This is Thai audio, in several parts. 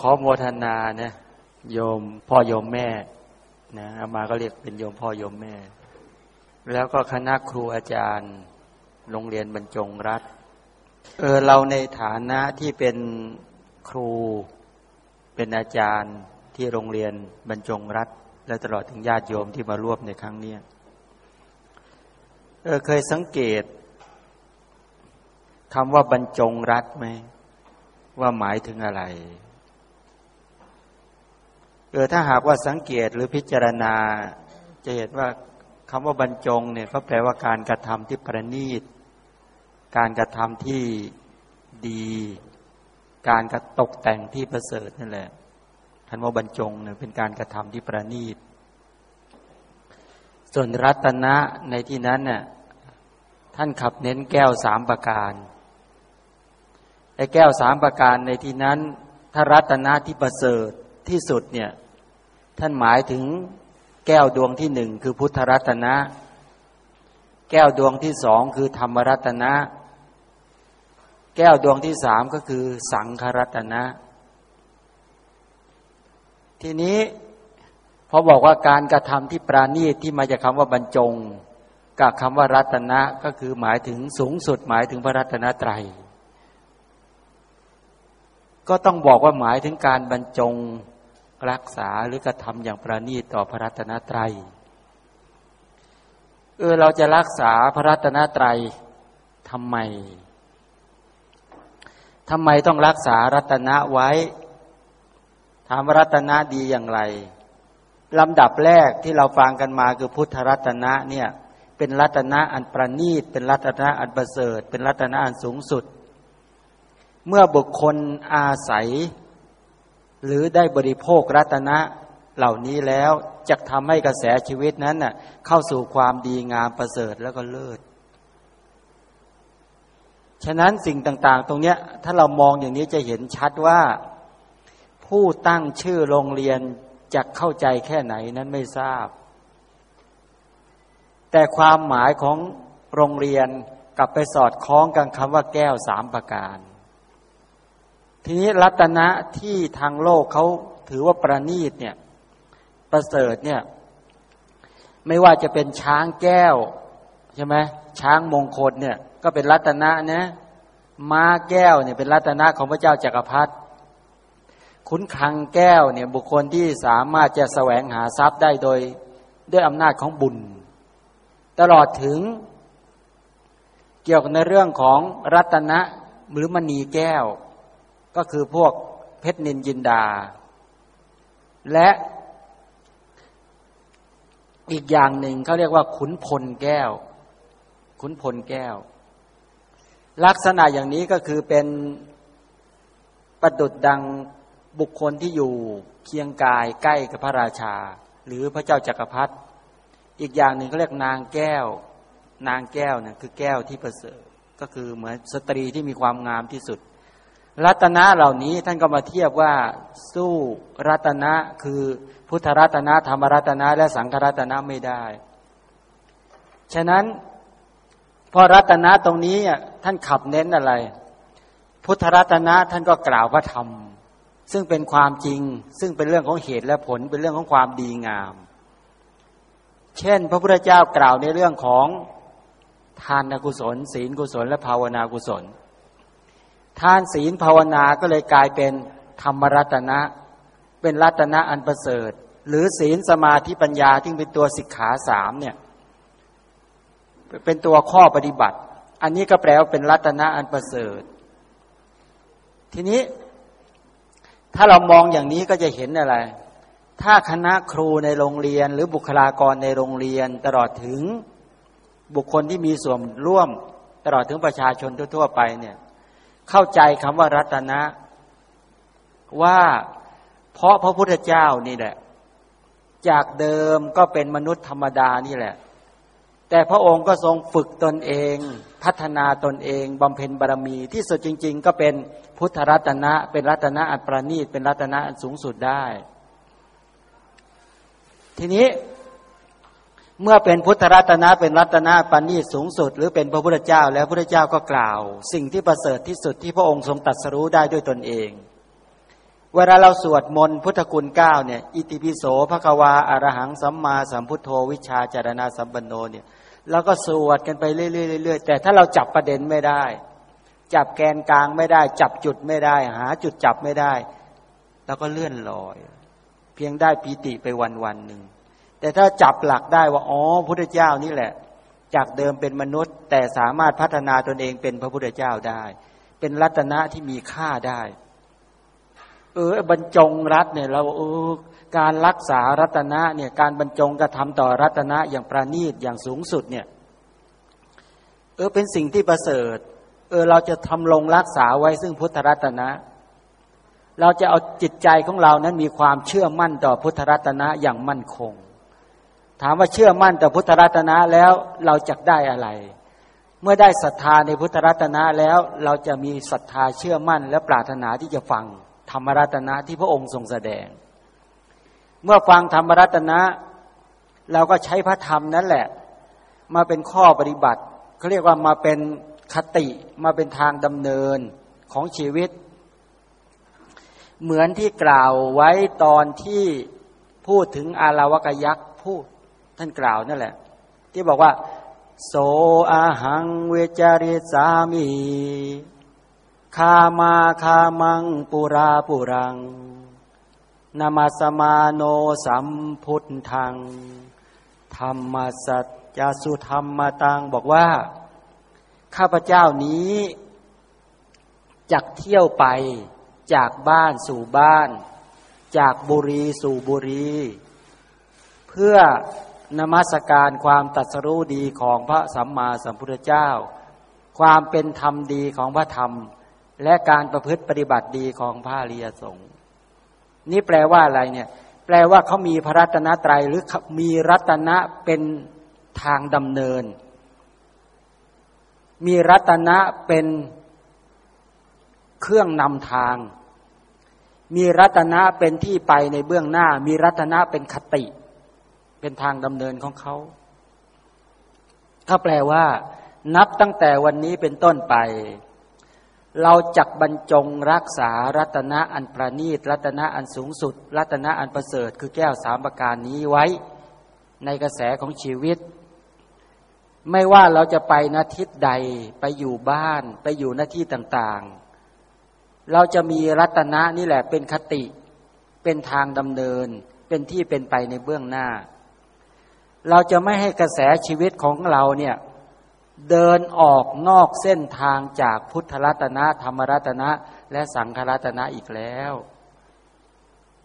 ขอโมทนานะโยมพ่อโยมแม่นะอามาก็เรียกเป็นโยมพ่อโยมแม่ แล้วก็คณะครูอาจารย์โรงเรียนบรรจงรัฐเออเราในฐานะที่เป็นครูเป็นอาจารย์ที่โรงเรียนบรรจงรัฐ และตลอดถึงญาติโยมที่มาร่วมในครั้งนี้เออเคยสังเกตคำว่าบรรจงรัฐไหมว่าหมายถึงอะไร ออถ้าหากว่าสังเกตหรือพิจารณา จะเห็นว่าคำว่าบรรจงเนี่ยก็แปลว่าการกระทำที่ประณีต การกระทำที่ดี การกระตกแต่งที่ประเสริฐนั่นแหละคำว่าบรรจงเนี่ยเป็นการกระทำที่ประณีต ส่วนรัตนะในที่นั้นเนี่ยท่านขับเน้นแก้วสามประการไอ้แก้วสามประการในที่นั้นถ้ารัตนะที่ประเสริฐที่สุดเนี่ย ท่านหมายถึงแก้วดวงที่หนึ่งคือพุทธรัตนะ แก้วดวงที่สองคือธรรมรัตนะ แก้วดวงที่สามก็คือสังขรัตนะ ทีนี้พอบอกว่าการกระทำที่ปราณีตที่มาจากคำว่าบรรจงกับคำว่ารัตนะก็คือหมายถึงสูงสุดหมายถึงพระรัตนตรัย ก็ต้องบอกว่าหมายถึงการบรรจง รักษาหรือกระทำอย่างประณีตต่อพระรัตนตรัยเออเราจะรักษาพระรัตนตรัยทำไมทำไมต้องรักษารัตนะไว้ ถามรัตนะดีอย่างไรลำดับแรกที่เราฟังกันมาคือพุทธรัตนะเนี่ยเป็นรัตนะอันประณีต เป็นรัตนะอันประเสริฐ เป็นรัตนะอันสูงสุด เมื่อบุคคลอาศัย หรือได้บริโภครัตนะเหล่านี้แล้วจะทำให้กระแสชีวิตนั้นน่ะเข้าสู่ความดีงามประเสริฐแล้วก็เลิศ ฉะนั้นสิ่งต่าง ๆ ตรงเนี้ยถ้าเรามองอย่างนี้จะเห็นชัดว่า ผู้ตั้งชื่อโรงเรียนจะเข้าใจแค่ไหนนั้นไม่ทราบ แต่ความหมายของโรงเรียนกลับไปสอดคล้องกันคำว่าแก้วสามประการ ทีนี้รัตนะที่ทางโลกเขาถือว่าประณีตเนี่ยประเสริฐเนี่ยไม่ว่าจะเป็นช้างแก้วใช่ไหมช้างมงคลเนี่ยก็เป็นรัตนะนะม้าแก้วเนี่ยเป็นรัตนะของพระเจ้าจักรพรรดิขุนคังแก้วเนี่ยบุคคลที่สามารถจะแสวงหาทรัพย์ได้โดยด้วยอำนาจของบุญ ตลอดถึงเกี่ยวกับในเรื่องของรัตนะหรือมณีแก้ว ก็คือพวกเพชรนินจินดา และอีกอย่างหนึ่งเขาเรียกว่า ขุนพลแก้ว ขุนพลแก้ว ลักษณะอย่างนี้ก็คือเป็นประดุดดังบุคคลที่อยู่เคียงกายใกล้กับพระราชา หรือพระเจ้าจักรพรรดิอีกอย่างหนึ่งเขาเรียกนางแก้ว นางแก้วเนี่ยคือแก้วที่ประเสริฐก็คือเหมือนสตรีที่มีความงามที่สุด รัตนะเหล่านี้ท่านก็มาเทียบว่าสู้รัตนะคือพุทธรัตนะธรรมรัตนะและสังฆรัตนะไม่ได้ ฉะนั้นพอรัตนะตรงนี้ท่านขับเน้นอะไร พุทธรัตนะท่านก็กล่าวว่าธรรม ซึ่งเป็นความจริง ซึ่งเป็นเรื่องของเหตุและผลเป็นเรื่องของความดีงาม เช่น พระพุทธเจ้ากล่าวในเรื่องของทานกุศล ศีลกุศล และภาวนากุศล ทานศีลภาวนาก็เลยกลายเป็นธรรมรัตนะ เป็นรัตนะอันประเสริฐ หรือศีลสมาธิปัญญาที่เป็นตัวสิกขาสามเนี่ยเป็นตัวข้อปฏิบัติ อันนี้ก็แปลว่าเป็นรัตนะอันประเสริฐ ทีนี้ ถ้าเรามองอย่างนี้ก็จะเห็นอะไร ถ้าคณะครูในโรงเรียน หรือบุคลากรในโรงเรียน ตลอดถึงบุคคลที่มีส่วนร่วม ตลอดถึงประชาชนทั่ว ๆ ไปเนี่ย เข้าใจคำว่ารัตนะ ว่าเพราะพระพุทธเจ้านี่แหละ จากเดิมก็เป็นมนุษย์ธรรมดานี่แหละ แต่พระองค์ก็ทรงฝึกตนเอง พัฒนาตนเองบำเพ็ญบารมี ที่สุดจริง ๆ ก็เป็นพุทธรัตนะ เป็นรัตนะอันประณีตเป็นรัตนะอันสูงสุดได้ ทีนี้ เมื่อเป็นพุทธรัตนะเป็นรัตนะปานีสูงสุด หรือเป็นพระพุทธเจ้า แล้วพระพุทธเจ้าก็กล่าว สิ่งที่ประเสริฐที่สุดที่พระองค์ทรงตัดสรู้ได้ด้วยตนเอง เวลาเราสวดมนต์พุทธคุณเก้าเนี่ยอิติปิโสภควาอารหังสัมมาสัมพุทโธวิชาจารณาสัมปันโนเนี่ยเราก็สวดกันไปเรื่อยๆแต่ถ้าเราจับประเด็นไม่ได้ จับแกนกลางไม่ได้ จับจุดไม่ได้ หาจุดจับไม่ได้ แล้วก็เลื่อนลอย เพียงได้ปีติไปวันวันหนึ่ง แต่ถ้าจับหลักได้ว่าอ๋อพุทธเจ้านี่แหละ จากเดิมเป็นมนุษย์ แต่สามารถพัฒนาตนเองเป็นพระพุทธเจ้าได้ เป็นรัตนะที่มีค่าได้ เออบรรจงรัตเนี่ยเราเออการรักษารัตนะเนี่ยการบรรจงกระทำต่อรัตนะอย่างประณีตอย่างสูงสุดเนี่ยเออเป็นสิ่งที่ประเสริฐ เออเราจะทำลงรักษาไว้ซึ่งพุทธรัตนะ เราจะเอาจิตใจของเรานั้นมีความเชื่อมั่นต่อพุทธรัตนะอย่างมั่นคง ถามว่าเชื่อมั่นต่อพุทธรัตนะแล้วเราจะได้อะไร เมื่อได้ศรัทธาในพุทธรัตนะแล้วเราจะมีศรัทธาเชื่อมั่น และปรารถนาที่จะฟังธรรมรัตนะที่พระองค์ทรงแสดง เมื่อฟังธรรมรัตนะ เราก็ใช้พระธรรมนั่นแหละ มาเป็นข้อปฏิบัติเขาเรียกว่ามาเป็นคติมาเป็นทางดำเนินของชีวิต เหมือนที่กล่าวไว้ตอนที่พูดถึงอาราวกยักษ์พูด ท่านกล่าวนั่นแหละ ที่บอกว่า โสอาหังเวจาริสามีคามาคามังปุราปุรังนามาสมาโนสัมพุทธัง ธรรมสัจจสุธรรมตัง บอกว่า ข้าพเจ้านี้จักเที่ยวไป จากบ้านสู่บ้าน จากบุรีสู่บุรี เพื่อ นมัสการความตัดสรู้ดีของพระสัมมาสัมพุทธเจ้า ความเป็นธรรมดีของพระธรรม และการประพฤติปฏิบัติดีของพระรียสงฆ์นี่แปลว่าอะไรเนี่ย แปลว่าเขามีพระรัตนตรัยหรือมีรัตนะเป็นทางดำเนิน มีรัตนะเป็นเครื่องนำทาง มีรัตนะเป็นที่ไปในเบื้องหน้า มีรัตนะเป็นคติ เป็นทางดำเนินของเขาถ้าแปลว่า นับตั้งแต่วันนี้เป็นต้นไป เราจักบรรจงรักษารัตนะอันประณีต รัตนะอันสูงสุด รัตนะอันประเสริฐ คือแก้วสามประการนี้ไว้ ในกระแสของชีวิต ไม่ว่าเราจะไปนาทิศใดไปอยู่บ้าน ไปอยู่หน้าที่ต่างๆ เราจะมีรัตนะนี่แหละเป็นคติ เป็นทางดำเนิน เป็นที่เป็นไปในเบื้องหน้า เราจะไม่ให้กระแสชีวิตของเราเนี่ย เดินออกนอกเส้นทางจากพุทธรัตนะธรรมรัตนะและสังฆรัตนะอีกแล้ว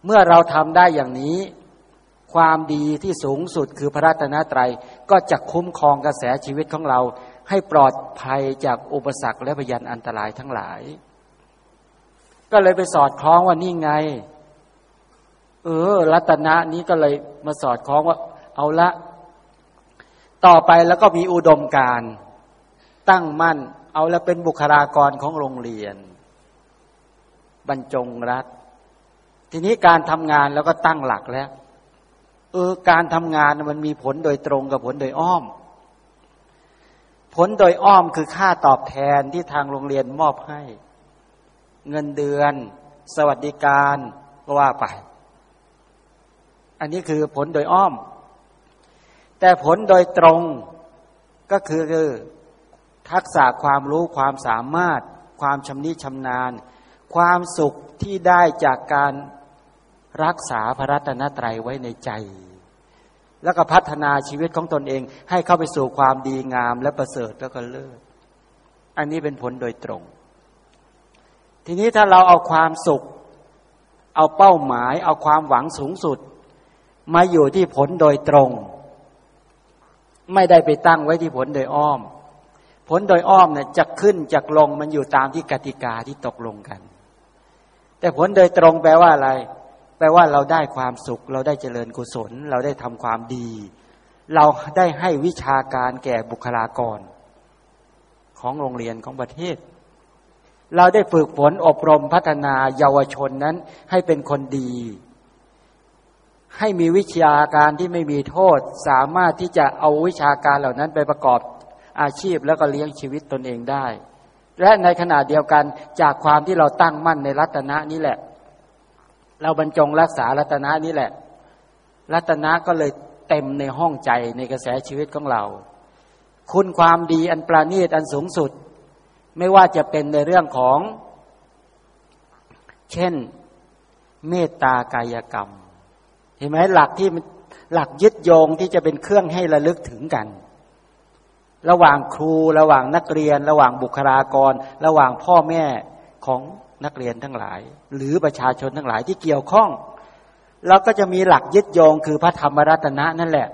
เมื่อเราทำได้อย่างนี้ ความดีที่สูงสุดคือพระรัตนตรัยก็จะคุ้มครองกระแสชีวิตของเรา ให้ปลอดภัยจากอุปสรรคและพยันอันตรายทั้งหลาย ก็เลยไปสอดคล้องว่านี่ไง เออรัตนะนี้ก็เลยมาสอดคล้องว่า เอาละ ต่อไปแล้วก็มีอุดมการตั้งมั่น เอาแล้วเป็นบุคลากรของโรงเรียน บรรจงรัฐ ทีนี้การทำงานแล้วก็ตั้งหลักแล้ว เออการทำงานมันมีผลโดยตรงกับผลโดยอ้อม ผลโดยอ้อมคือค่าตอบแทนที่ทางโรงเรียนมอบให้ เงินเดือน สวัสดิการก็ว่าไป อันนี้คือผลโดยอ้อม แต่ผลโดยตรงก็คือทักษะความรู้ความสามารถ ความชำนิชำนาญ ความสุขที่ได้จากการรักษาพระรัตนตรัยไว้ในใจ แล้วก็พัฒนาชีวิตของตนเอง ให้เข้าไปสู่ความดีงามและประเสริฐแล้วก็เลิศอันนี้เป็นผลโดยตรง ทีนี้ถ้าเราเอาความสุข เอาเป้าหมาย เอาความหวังสูงสุด มาอยู่ที่ผลโดยตรง ไม่ได้ไปตั้งไว้ที่ผลโดยอ้อม ผลโดยอ้อมเนี่ยจะขึ้นจะลงมันอยู่ตามที่กติกาที่ตกลงกัน แต่ผลโดยตรงแปลว่าอะไร แปลว่าเราได้ความสุข เราได้เจริญกุศล เราได้ทำความดี เราได้ให้วิชาการแก่บุคลากร ของโรงเรียนของประเทศ เราได้ฝึกฝนอบรมพัฒนาเยาวชนนั้นให้เป็นคนดี ให้มีวิชาการที่ไม่มีโทษ สามารถที่จะเอาวิชาการเหล่านั้นไปประกอบอาชีพแล้วก็เลี้ยงชีวิตตนเองได้ และในขณะเดียวกันจากความที่เราตั้งมั่นในรัตนะนี้แหละ เราบรรจงรักษารัตนะนี่แหละ รัตนะก็เลยเต็มในห้องใจในกระแสชีวิตของเรา คุณความดีอันปราณีตอันสูงสุด ไม่ว่าจะเป็นในเรื่องของ เช่น เมตตากายกรรม ห็นไหมหลักที่หลักยึดโยงที่จะเป็นเครื่องให้ระลึกถึงกัน ระหว่างครูระหว่างนักเรียน ระหว่างบุคลากร ระหว่างพ่อแม่ของนักเรียนทั้งหลาย หรือประชาชนทั้งหลายที่เกี่ยวข้องเราก็จะมีหลักยึดโยงคือพระธรรมรัตนะนั่นแหละ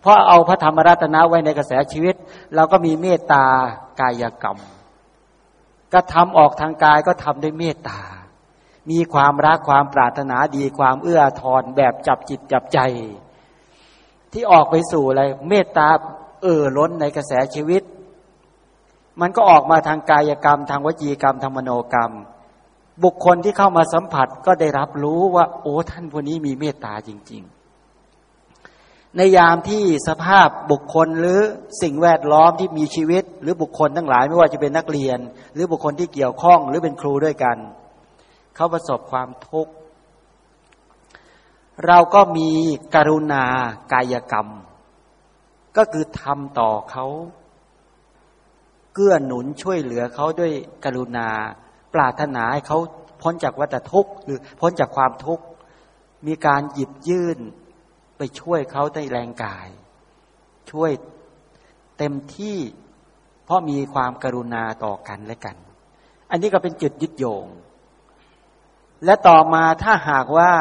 เพราะเอาพระธรรมรัตนะไว้ในกระแสชีวิต เราก็มีเมตตากายกรรม ก็ทำออกทางกายก็ทำด้วยเมตตา มีความรักความปรารถนาดีความเอื้อทอนแบบจับจิตจับใจ ที่ออกไปสู่อะไรเมตตาเอ่อล้นในกระแสชีวิต มันก็ออกมาทางกายกรรม ทางวจีกรรมทางมโนกรรม บุคคลที่เข้ามาสัมผัสก็ได้รับรู้ว่า โอ้ท่านคนนี้มีเมตตาจริง ๆ ในยามที่สภาพบุคคลหรือสิ่งแวดล้อมที่มีชีวิต หรือบุคคลทั้งหลายไม่ว่าจะเป็นนักเรียน หรือบุคคลที่เกี่ยวข้องหรือเป็นครูด้วยกัน เขาประสบความทุกข์ เราก็มีกรุณากายกรรม ก็คือทำต่อเขาเกื้อหนุนช่วยเหลือเขาด้วยกรุณา ปรารถนาให้เขาพ้นจากวัฏทุกข์ หรือพ้นจากความทุกข์ มีการหยิบยื่นไปช่วยเขาในแรงกาย ช่วยเต็มที่เพราะมีความกรุณาต่อกันและกัน อันนี้ก็เป็นจุดยึดโยง และต่อมาถ้าหากว่า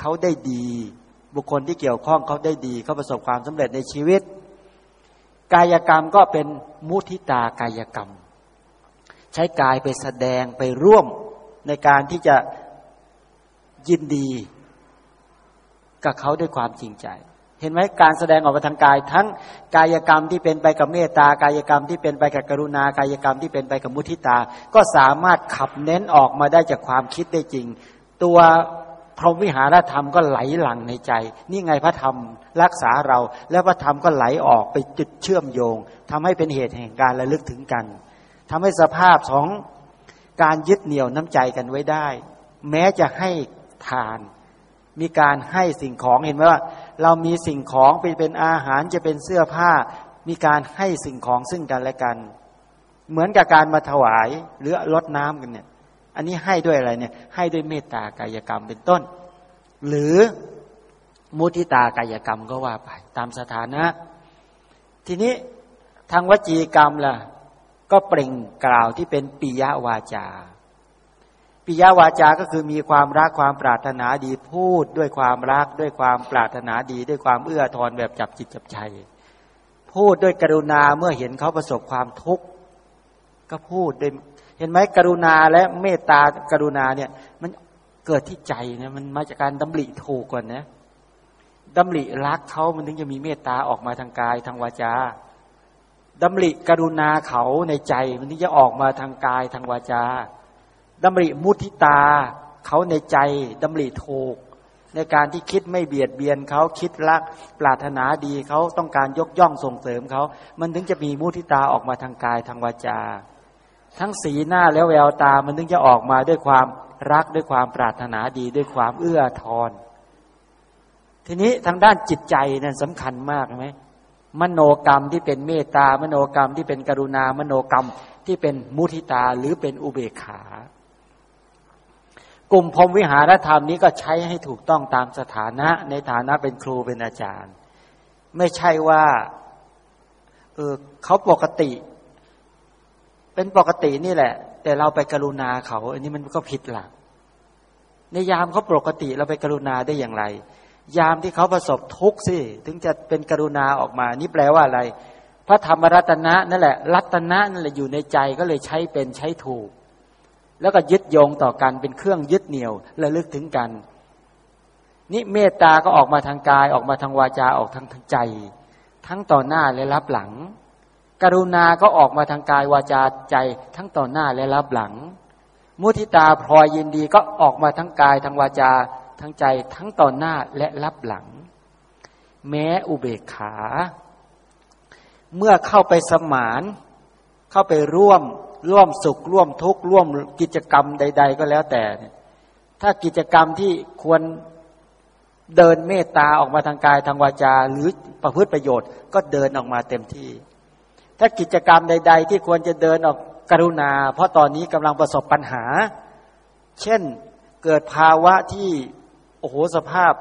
เขาได้ดี บุคคลที่เกี่ยวข้องเขาได้ดีเขาประสบความสำเร็จในชีวิต กายกรรมก็เป็นมุทิตากายกรรม ใช้กายไปแสดงไปร่วมในการที่จะยินดี กับเขาด้วยความจริงใจ เห็นไหมการแสดงออกมาทางกาย ทั้งกายกรรมที่เป็นไปกับเมตตากายกรรมที่เป็นไปกับกรุณากายกรรมที่เป็นไปกับมุทิตา ก็สามารถขับเน้นออกมาได้จากความคิดได้จริง ตัวพรหมวิหารธรรมก็ไหลหลั่งในใจ นี่ไงพระธรรมรักษาเรา แล้วพระธรรมก็ไหลออกไปจุดเชื่อมโยงทำให้เป็นเหตุแห่งการระลึกถึงกันทำให้สภาพของการยึดเหนี่ยวน้ำใจกันไว้ได้ แม้จะให้ทาน มีการให้สิ่งของเห็นไหมว่า เรามีสิ่งของไปเป็นอาหารจะเป็นเสื้อผ้า มีการให้สิ่งของซึ่งกันและกัน เหมือนกับการมาถวายหรือลดน้ำกันเนี่ย อันนี้ให้ด้วยอะไรเนี่ย ให้ด้วยเมตตากายกรรมเป็นต้น หรือมุทิตากายกรรมก็ว่าไป ตามสถานะ ทีนี้ทางวจีกรรมล่ะ ก็เปล่งกล่าวที่เป็นปิยวาจา ปิยวาจา ก็คือมีความรักความปรารถนาดีพูด ด้วยความรักด้วยความปรารถนาดี ด้วยความเอื้อทอนแบบจับจิตจับใจ พูดด้วยกรุณาเมื่อเห็นเขาประสบความทุกข์ก็พูดด้วยเห็นไหมกรุณาและเมตตากรุณาเนี่ย มันเกิดที่ใจเนี่ยมันมาจากการดำริถูกก่อนนะดำริรักเขามันถึงจะมีเมตตาออกมาทางกายทางวาจาดำริกรุณาเขาในใจมันที่จะออกมาทางกายทางวาจา ดำริมุทิตาเขาในใจดำริถูก ในการที่คิดไม่เบียดเบียนเขาคิดรักปรารถนาดีเขาต้องการยกย่องส่งเสริมเขา มันถึงจะมีมุทิตาออกมาทางกายทางวาจา ทั้งสีหน้าแล้วแววตามันถึงจะออกมาด้วยความรักด้วยความปรารถนาดีด้วยความเอื้อทอนทีนี้ทางด้านจิตใจนั้นสำคัญมากไหมมโนกรรมที่เป็นเมตตามโนกรรมที่เป็นกรุณามโนกรรมที่เป็นมุทิตาหรือเป็นอุเบกขา กลุ่มพรมวิหารธรรมนี้ก็ใช้ให้ถูกต้องตามสถานะในฐานะเป็นครูเป็นอาจารย์ ไม่ใช่ว่าเออเขาปกติ เป็นปกตินี่แหละ แต่เราไปกรุณาเขา อันนี้มันก็ผิดหลัก ในยามเขาปกติเราไปกรุณาได้อย่างไร ยามที่เขาประสบทุกข์สิถึงจะเป็นกรุณาออกมา นี่แปลว่าอะไร พระธรรมรัตนะนั่นแหละ รัตนะนั่นแหละอยู่ในใจก็เลยใช้เป็นใช้ถูก แล้วก็ยึดโยงต่อกันเป็นเครื่องยึดเหนี่ยวระลึกถึงกัน นี่เมตตาก็ออกมาทางกายออกมาทางวาจาออกทางทางใจ ทั้งต่อหน้าและรับหลัง กรุณาก็ออกมาทางกายวาจาใจ ทั้งต่อหน้าและรับหลัง มุทิตาพลอยยินดีก็ออกมาทั้งกายทางวาจาทั้งใจ ทั้งต่อหน้าและรับหลัง แม้อุเบกขา เมื่อเข้าไปสมาน เข้าไปร่วม ร่วมสุขร่วมทุกข์ร่วมกิจกรรมใด ๆ ก็แล้วแต่ถ้ากิจกรรมที่ควรเดินเมตตาออกมาทางกายทางวาจา หรือประพฤติประโยชน์ ก็เดินออกมาเต็มที่ ถ้ากิจกรรมใด ๆ ที่ควรจะเดินออกกรุณา เพราะตอนนี้กำลังประสบปัญหา เช่นเกิดภาวะที่โอ้โหสภาพ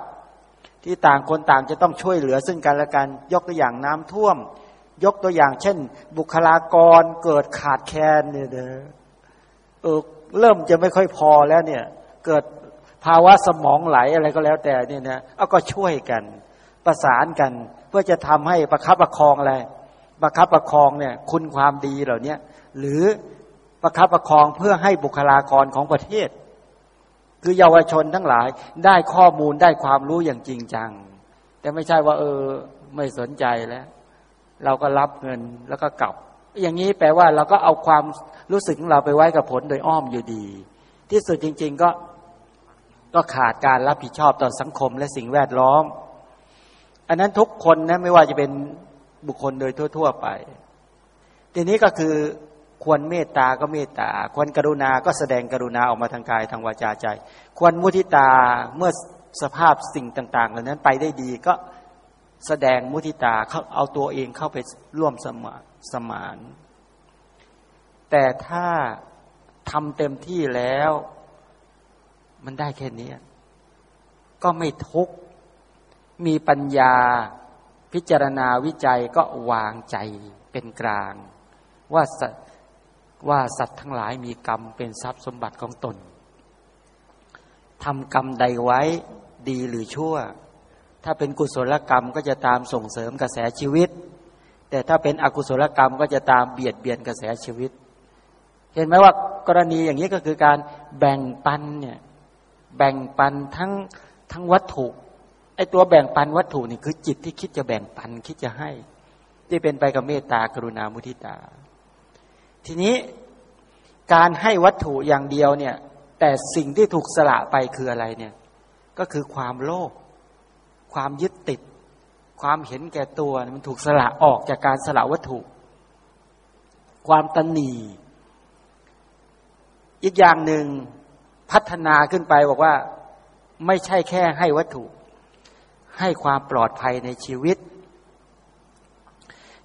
ที่ต่างคนต่างจะต้องช่วยเหลือซึ่งกันและกันยกตัวอย่างน้ำท่วม ยกตัวอย่าง เช่น บุคลากรเกิดขาดแคลนเนี่ยเออเริ่มจะไม่ค่อยพอแล้วเนี่ย เกิดภาวะสมองไหลอะไรก็แล้วแต่เนี่ยนะเอาก็ช่วยกัน ประสานกัน เพื่อจะทำให้ประคับประคองอะไรประคับประคองเนี่ยคุณความดีเหล่านี้หรือประคับประคองเพื่อให้บุคลากรของประเทศ คือเยาวชนทั้งหลายได้ข้อมูลได้ความรู้อย่างจริงจัง แต่ไม่ใช่ว่า เออ ไม่สนใจแล้ว เราก็รับเงินแล้วก็กลับ อย่างนี้แปลว่าเราก็เอาความรู้สึกของเราไปไว้กับผลโดยอ้อมอยู่ดี ที่สุดจริง ๆก็ก็ขาดการรับผิดชอบต่อสังคมและสิ่งแวดล้อม อันนั้นทุกคนนะไม่ว่าจะเป็นบุคคลโดยทั่ว ๆ ไป ทีนี้ก็คือควรเมตตาก็เมตตา ควรกรุณาก็แสดงกรุณาออกมาทางกายทางวาจาใจ ควรมุทิตาเมื่อสภาพสิ่งต่าง ๆ เหล่านั้นไปได้ดีก็ แสดงมุทิตาเขาเอาตัวเองเข้าไปร่วมสมานสมาน แต่ถ้าทำเต็มที่แล้ว มันได้แค่นี้ ก็ไม่ทุกข์มีปัญญาพิจารณาวิจัยก็วางใจเป็นกลาง ว่าสัตว่าสัตว์ทั้งหลายมีกรรมเป็นทรัพย์สมบัติของตนทำกรรมใดไว้ดีหรือชั่ว ถ้าเป็นกุศลกรรมก็จะตามส่งเสริมกระแสชีวิต แต่ถ้าเป็นอกุศลกรรมก็จะตามเบียดเบียนกระแสชีวิต เห็นไหมว่ากรณีอย่างนี้ก็คือการแบ่งปันเนี่ยแบ่งปันทั้งทั้งวัตถุไอตัวแบ่งปันวัตถุนี่คือจิตที่คิดจะแบ่งปันคิดจะให้ ที่เป็นไปกับเมตตากรุณามุทิตา ทีนี้การให้วัตถุอย่างเดียวเนี่ยแต่สิ่งที่ถูกสละไปคืออะไรเนี่ยก็คือความโลภ ความยึดติด ความเห็นแก่ตัวมันถูกสละออกจากการสละวัตถุ ความตันหนีอีกอย่างหนึ่งพัฒนาขึ้นไปบอกว่าไม่ใช่แค่ให้วัตถุ ให้ความปลอดภัยในชีวิต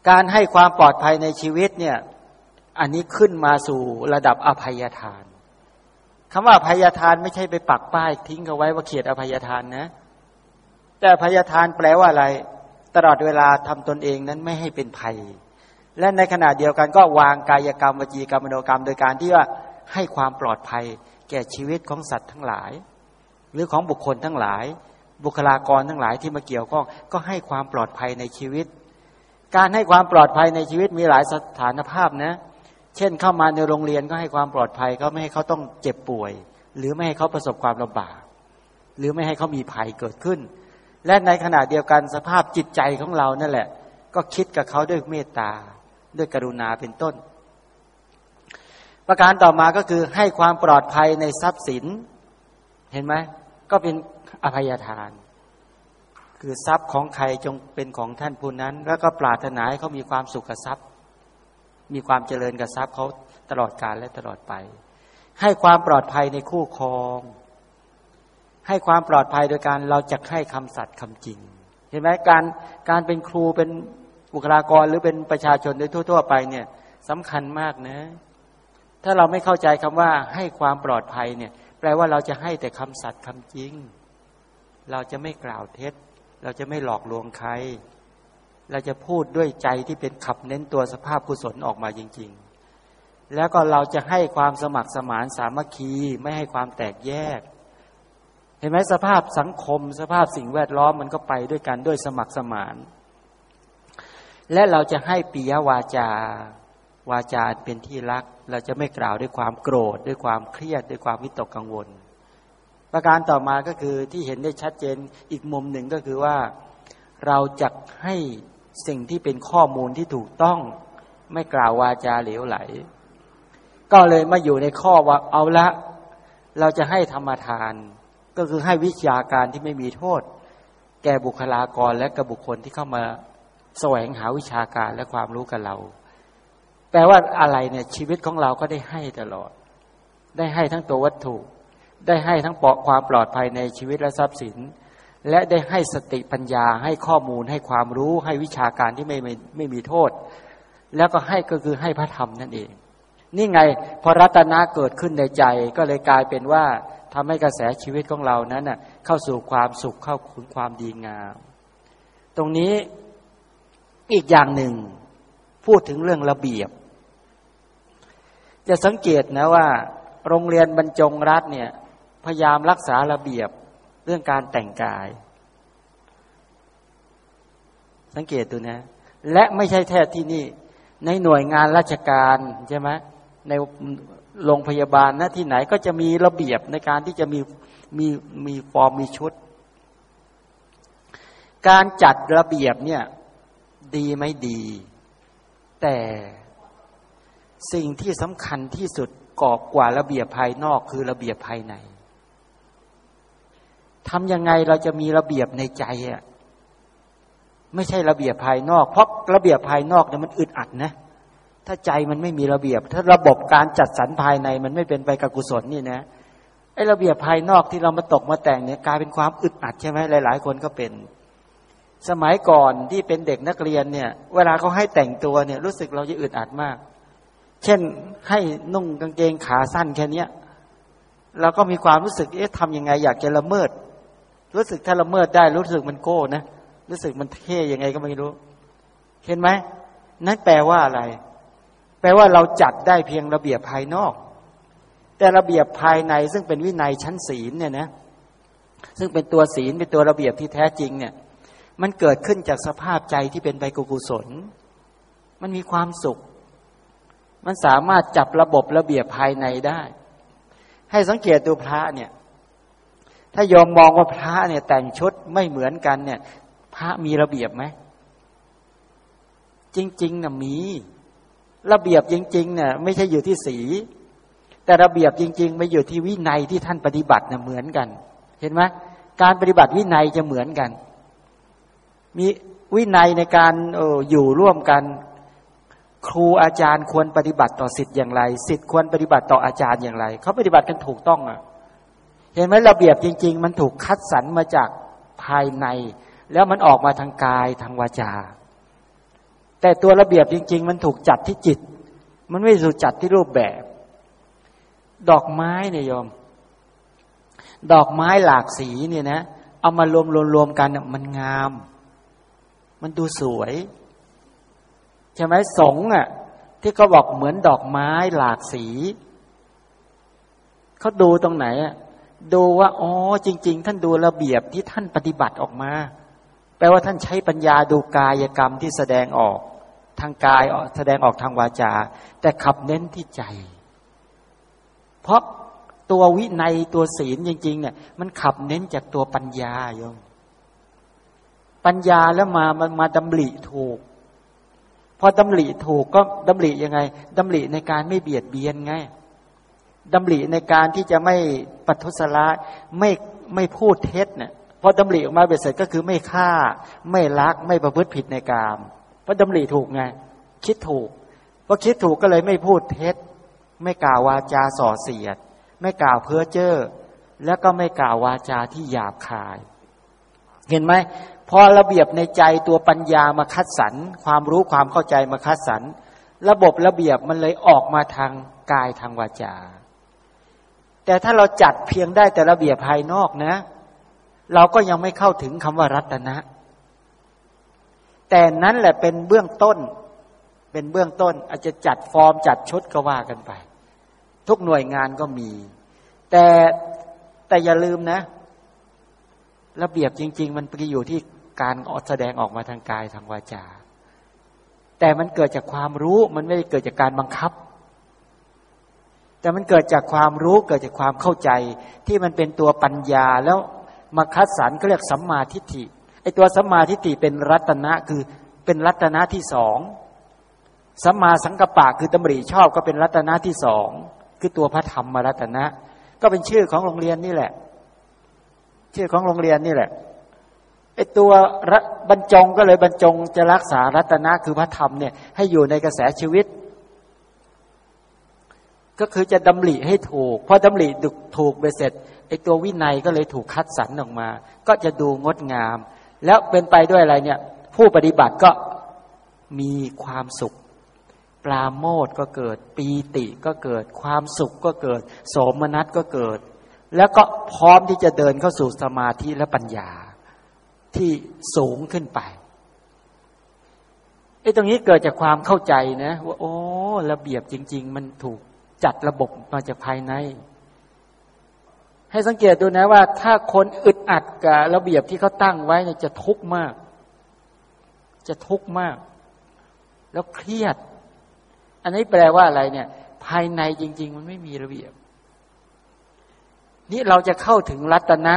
การให้ความปลอดภัยในชีวิตเนี่ยอันนี้ขึ้นมาสู่ระดับอภัยทานคำว่าอภัยทานไม่ใช่ไปปักป้ายทิ้งเอาไว้ว่าเขียดอภัยทานนะ แต่อภัยทานแปลว่าอะไร ตลอดเวลาทำตนเองนั้นไม่ให้เป็นภัย และในขณะเดียวกันก็วางกายกรรมวจีกรรมมโนกรรม โดยการที่ว่าให้ความปลอดภัย แก่ชีวิตของสัตว์ทั้งหลาย หรือของบุคคลทั้งหลาย บุคลากรทั้งหลายที่มาเกี่ยวข้องก็ให้ความปลอดภัยในชีวิต การให้ความปลอดภัยในชีวิตมีหลายสถานภาพนะ เช่นเข้ามาในโรงเรียนก็ให้ความปลอดภัยเขาไม่ให้เขาต้องเจ็บป่วย หรือไม่ให้เขาประสบความลำบากหรือไม่ให้เขามีภัยเกิดขึ้น และในขณะเดียวกันสภาพจิตใจของเรานั่นแหละ ก็คิดกับเขาด้วยเมตตา ด้วยกรุณาเป็นต้น ประการต่อมาก็คือให้ความปลอดภัยในทรัพย์สิน เห็นไหมก็เป็นอภัยทาน คือทรัพย์ของใครจงเป็นของท่านผู้นั้น แล้วก็ปรารถนาให้เขามีความสุขกับทรัพย์ มีความเจริญกับทรัพย์เขาตลอดกาลและตลอดไป ให้ความปลอดภัยในคู่ครอง ให้ความปลอดภัยโดยการเราจะให้คำสัตย์คำจริง เห็นไหมการการเป็นครูเป็นบุคลากรหรือเป็นประชาชนโดยทั่ว ๆ ไปเนี่ยสำคัญมากนะ ถ้าเราไม่เข้าใจคำว่าให้ความปลอดภัยเนี่ย แปลว่าเราจะให้แต่คำสัตย์คำจริง เราจะไม่กล่าวเท็จ เราจะไม่หลอกลวงใคร เราจะพูดด้วยใจที่เป็นขับเน้นตัวสภาพกุศลออกมาจริง ๆ แล้วก็เราจะให้ความสมัครสมานสามัคคี ไม่ให้ความแตกแยก เห็นไหมสภาพสังคม สภาพสิ่งแวดล้อมมันก็ไปด้วยกันด้วยสมัครสมาน และเราจะให้ปิยวาจา วาจาเป็นที่รัก เราจะไม่กล่าวด้วยความโกรธ ด้วยความเครียด ด้วยความวิตกกังวล ประการต่อมาก็คือที่เห็นได้ชัดเจนอีกมุมหนึ่งก็คือว่าเราจะให้สิ่งที่เป็นข้อมูลที่ถูกต้อง ไม่กล่าววาจาเหลวไหล ก็เลยมาอยู่ในข้อว่าเอาละ เราจะให้ธรรมทาน ก็คือให้วิชาการที่ไม่มีโทษ แก่บุคลากรและกับบุคคลที่เข้ามาแสวงหาวิชาการและความรู้กับเรา แปลว่าอะไรเนี่ยชีวิตของเราก็ได้ให้ตลอด ได้ให้ทั้งตัววัตถุ ได้ให้ทั้งปอความปลอดภัยในชีวิตและทรัพย์สิน และได้ให้สติปัญญาให้ข้อมูลให้ความรู้ให้วิชาการที่ไม่ไม่ไม่มีโทษ แล้วก็ให้ก็คือให้พระธรรมนั่นเอง นี่ไงพอรัตนะเกิดขึ้นในใจก็เลยกลายเป็นว่า ทำให้กระแสชีวิตของเรานั้นน่ะเข้าสู่ความสุขเข้าคุณความดีงาม ตรงนี้อีกอย่างหนึ่งพูดถึงเรื่องระเบียบ จะสังเกตนะว่า โรงเรียนบรรจงรัฐเนี่ยพยายามรักษาระเบียบเรื่องการแต่งกาย สังเกตดูนะ และไม่ใช่แค่ที่นี่ ในหน่วยงานราชการใช่ไหมใน โรงพยาบาลนะที่ไหนก็จะมีระเบียบในการที่จะมีมีมีฟอร์มมีชุด การจัดระเบียบเนี่ยดีไม่ดี แต่สิ่งที่สำคัญที่สุดกอบกว่าระเบียบภายนอกคือระเบียบภายในทำยังไงเราจะมีระเบียบในใจอะไม่ใช่ระเบียบภายนอก เพราะระเบียบภายนอกเนี่ยมันอึดอัดนะ ถ้าใจมันไม่มีระเบียบ ถ้าระบบการจัดสรรภายในมันไม่เป็นไปกับกุศลนี่นะไอ้ระเบียบภายนอกที่เรามาตกมาแต่งเนี่ยกลายเป็นความอึดอัดใช่ไหมหลาย ๆ คนก็เป็น สมัยก่อนที่เป็นเด็กนักเรียนเนี่ย เวลาเขาให้แต่งตัวเนี่ย รู้สึกเราจะอึดอัดมาก เช่นให้นุ่งกางเกงขาสั้นแค่เนี้ยเราก็มีความรู้สึกเอ๊ะทำยังไง อยากจะละเมิด รู้สึกถ้าละเมิดได้รู้สึกมันโก้นะรู้สึกมันเท่ยังไงก็ไม่รู้ เห็นไหมนั่นแปลว่าอะไร แปลว่าเราจัดได้เพียงระเบียบภายนอก แต่ระเบียบภายในซึ่งเป็นวินัยชั้นศีลเนี่ยนะซึ่งเป็นตัวศีลเป็นตัวระเบียบที่แท้จริงเนี่ย มันเกิดขึ้นจากสภาพใจที่เป็นไปกุศล มันมีความสุข มันสามารถจับระบบระเบียบภายในได้ ให้สังเกตดูพระเนี่ย ถ้ายอมมองว่าพระเนี่ย แต่งชุดไม่เหมือนกันเนี่ย พระมีระเบียบไหมจริงๆนะมี ระเบียบจริงๆเนี่ยไม่ใช่อยู่ที่สี แต่ระเบียบจริงๆไม่อยู่ที่วินัยที่ท่านปฏิบัติเนี่ยเหมือนกัน เห็นไหมการปฏิบัติวินัยจะเหมือนกัน มีวินัยในการอออยู่ร่วมกันครูอาจารย์ควรปฏิบัติต่อสิทธิ์อย่างไรสิทธิ์ควรปฏิบัติต่ออาจารย์อย่างไรเขาปฏิบัติกันถูกต้องอะ เห็นไหมระเบียบจริง ๆ มันถูกคัดสรรมาจากภายใน แล้วมันออกมาทางกายทางวาจา แต่ตัวระเบียบจริง ๆ มันถูกจัดที่จิต มันไม่ถูกจัดที่รูปแบบ ดอกไม้เนี่ยโยม ดอกไม้หลากสีเนี่ยนะ เอามารวมรวมรวมกันมันงาม มันดูสวย ใช่ไหมสงอะ ที่เขาบอกเหมือนดอกไม้หลากสีเขาดูตรงไหนอะดูว่า อ๋อ จริง ๆ ท่านดูระเบียบที่ท่านปฏิบัติออกมา แปลว่าท่านใช้ปัญญาดูกายกรรมที่แสดงออกทางกายแสดงออกทางวาจา แต่ขับเน้นที่ใจ เพราะตัววินัยตัวศีลจริง ๆ เนี่ย มันขับเน้นจากตัวปัญญาโยมปัญญาแล้วมามันมาดำริถูก พอดำริถูกก็ดำริยังไงดำริในการไม่เบียดเบียนไงดำริในการที่จะไม่ปัทุสละไม่ไม่พูดเท็จเนี่ย พอดำริออกมาเบ็ดเสร็จก็คือไม่ฆ่า ไม่ลักไม่ประพฤติผิดในกามเพราะดำริถูกไง คิดถูกพอคิดถูกก็เลยไม่พูดเท็จ ไม่กล่าววาจาส่อเสียด ไม่กล่าวเพ้อเจ้อแล้วก็ไม่กล่าววาจาที่หยาบคาย เห็นไหมพอระเบียบในใจตัวปัญญามาคัดสรรความรู้ความเข้าใจมาคัดสรรระบบระเบียบมันเลยออกมาทางกายทางวาจา แต่ถ้าเราจัดเพียงได้แต่ระเบียบภายนอกนะ เราก็ยังไม่เข้าถึงคำว่ารัตนะ แต่นั้นแหละเป็นเบื้องต้น เป็นเบื้องต้น อาจจะจัดฟอร์มจัดชุดก็ว่ากันไป ทุกหน่วยงานก็มี แต่แต่อย่าลืมนะ ระเบียบจริง ๆ มันไปอยู่ที่การอแสดงออกมาทางกายทางวาจา แต่มันเกิดจากความรู้มันไม่ได้เกิดจากการบังคับ แต่มันเกิดจากความรู้เกิดจากความเข้าใจที่มันเป็นตัวปัญญาแล้ว มาคัดสรรก็เรียกสัมมาทิฏฐิไอตัวสัมมาทิฏฐิเป็นรัตนะคือเป็นรัตนะที่สองสัมมาสังกปะคือตำริชอบก็เป็นรัตนะที่สองคือตัวพระธรรมรัตนะ ก็เป็นชื่อของโรงเรียนนี่แหละ ชื่อของโรงเรียนนี่แหละไอตัวบรรจงก็เลยบรรจงจะรักษารัตนะคือพระธรรมเนี่ยให้อยู่ในกระแสชีวิต ก็คือจะดำริให้ถูกพอดำริถูกไปเสร็จ ไอตัววินัยก็เลยถูกคัดสรรออกมา ก็จะดูงดงาม แล้วเป็นไปด้วยอะไรเนี่ย ผู้ปฏิบัติก็มีความสุข ปราโมทก็เกิด ปีติก็เกิด ความสุขก็เกิด โสมนัสก็เกิด แล้วก็พร้อมที่จะเดินเข้าสู่สมาธิและปัญญาที่สูงขึ้นไปไอ้ตรงนี้เกิดจากความเข้าใจนะ ว่า โอ้ ระเบียบจริง ๆ มันถูกจัดระบบมาจากภายใน ให้สังเกตดูนะว่า ถ้าคนอึดอัดกับระเบียบที่เขาตั้งไว้เนี่ยจะทุกข์มาก จะทุกข์มาก แล้วเครียด อันนี้แปลว่าอะไรเนี่ย ภายในจริง ๆ มันไม่มีระเบียบ นี่เราจะเข้าถึงรัตนะ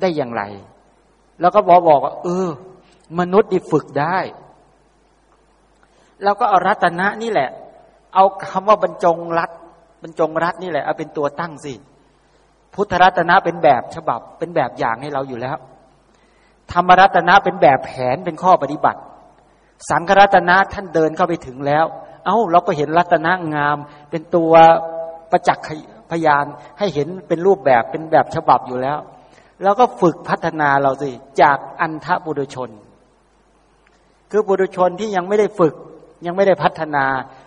ได้อย่างไร แล้วก็บอกบอกว่าเออ มนุษย์ดีฝึกได้เราก็เอารัตนะนี่แหละ เอาคำว่าบรรจงรัตบรรจงรัตนี่แหละเอาเป็นตัวตั้งสิ พุทธรัตนะเป็นแบบฉบับเป็นแบบอย่างให้เราอยู่แล้ว ธรรมรัตนะเป็นแบบแผนเป็นข้อปฏิบัติ สังฆรัตนะท่านเดินเข้าไปถึงแล้ว เอา้าเราก็เห็นรัตนะงาม เป็นตัวประจักษ์พยานให้เห็นเป็นรูปแบบเป็นแบบฉบับอยู่แล้ว แล้วก็ฝึกพัฒนาเราสิจากอันทบุรุชน คือบุรุชนที่ยังไม่ได้ฝึกยังไม่ได้พัฒนา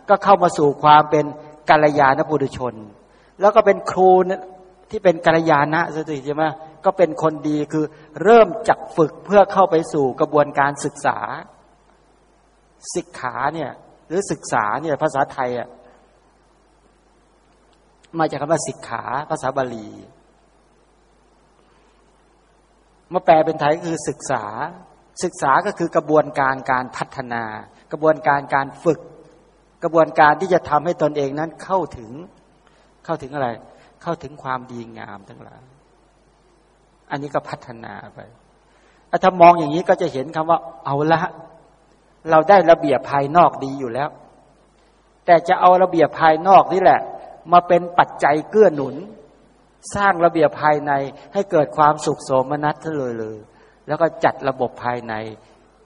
ก็เข้ามาสู่ความเป็นกัลยาณบุรุชน แล้วก็เป็นครู ที่เป็นกัลยาณะสติใช่ไหมก็เป็นคนดีคือเริ่มจักฝึกเพื่อเข้าไปสู่กระบวนการศึกษาศึกขาเนี่ยหรือศึกษาเนี่ยภาษาไทยอะมาจากคำว่าศิกขาภาษาบาลีมาแปลเป็นไทยคือศึกษา ศึกษาก็คือกระบวนการการพัฒนา กระบวนการการฝึก กระบวนการที่จะทำให้ตนเองนั้นเข้าถึงเข้าถึงอะไร เข้าถึงความดีงามทั้งหลาย อันนี้ก็พัฒนาไปถ้ามองอย่างนี้ก็จะเห็นคำว่า เอาละ เราได้ระเบียบภายนอกดีอยู่แล้ว แต่จะเอาระเบียบภายนอกนี่แหละ มาเป็นปัจจัยเกื้อหนุน สร้างระเบียบภายในให้เกิดความสุขโสมนัสเลยเลย แล้วก็จัดระบบภายใน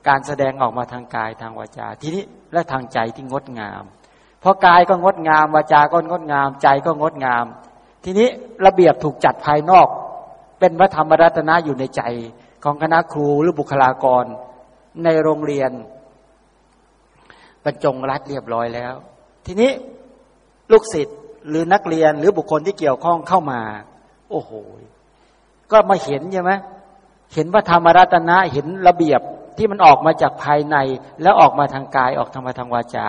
การแสดงออกมาทางกายทางวาจา ทีนี้และทางใจที่งดงาม เพราะกายก็งดงามวาจาก็งดงาม ใจก็งดงาม ทีนี้ระเบียบถูกจัดภายนอก เป็นพระธรรมรัตนะอยู่ในใจของคณะครูหรือบุคลากรในโรงเรียน บรรจงรัดเรียบร้อยแล้ว ทีนี้ลูกศิษย์หรือนักเรียนหรือบุคคลที่เกี่ยวข้องเข้ามา โอ้โห ก็มาเห็นใช่ไหมเห็นว่าธรรมรัตนะเห็นระเบียบที่มันออกมาจากภายใน แล้วออกมาทางกายออกทางมาทางวาจา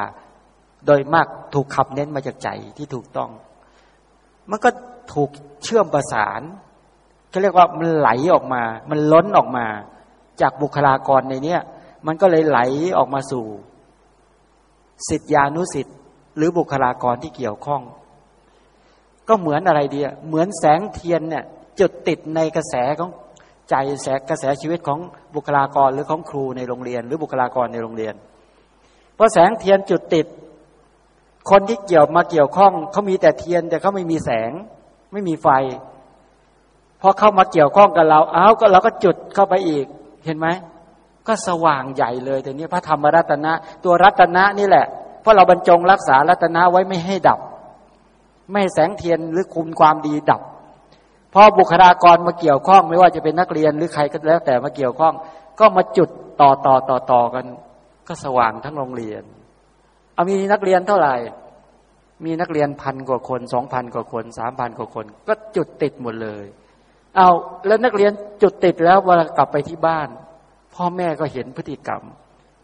โดยมากถูกขับเน้นมาจากใจที่ถูกต้อง มันก็ถูกเชื่อมประสานเขาเรียกว่ามันไหลออกมา มันล้นออกมา จากบุคลากรในเนี้ยมันก็เลยไหลออกมาสู่สิทธิานุสิทธิ์หรือบุคลากรที่เกี่ยวข้อง ก็เหมือนอะไรเดียเหมือนแสงเทียนเนี่ยจุดติดในกระแสของใจแสกระแสชีวิตของบุคลากรหรือของครูในโรงเรียน หรือบุคลากรในโรงเรียนเพราะแสงเทียนจุดติด คนที่เกี่ยวมาเกี่ยวข้องเขามีแต่เทียน แต่เขาไม่มีแสง ไม่มีไฟพอเข้ามาเกี่ยวข้องกับเราเอ้าก็เราก็จุดเข้าไปอีก เห็นไหมก็สว่างใหญ่เลยแต่นี้พระธรรมรัตนะ ตัวรัตนะนี่แหละ เพราะเราบรรจงรักษารัตนะไว้ไม่ให้ดับ ไม่ให้แสงเทียนหรือคุมความดีดับพอบุคลากรมาเกี่ยวข้องไม่ว่าจะเป็นนักเรียนหรือใครก็แล้วแต่มาเกี่ยวข้อง ก็มาจุดต่อต่อต่อต่อกัน ก็สว่างทั้งโรงเรียน เอามีนักเรียนเท่าไหร่ มีนักเรียนพันกว่าคนสองพันกว่าคนสามพันกว่าคน ก็จุดติดหมดเลย เอาแล้วนักเรียนจุดติดแล้วเวลากลับไปที่บ้าน พ่อแม่ก็เห็นพฤติกรรม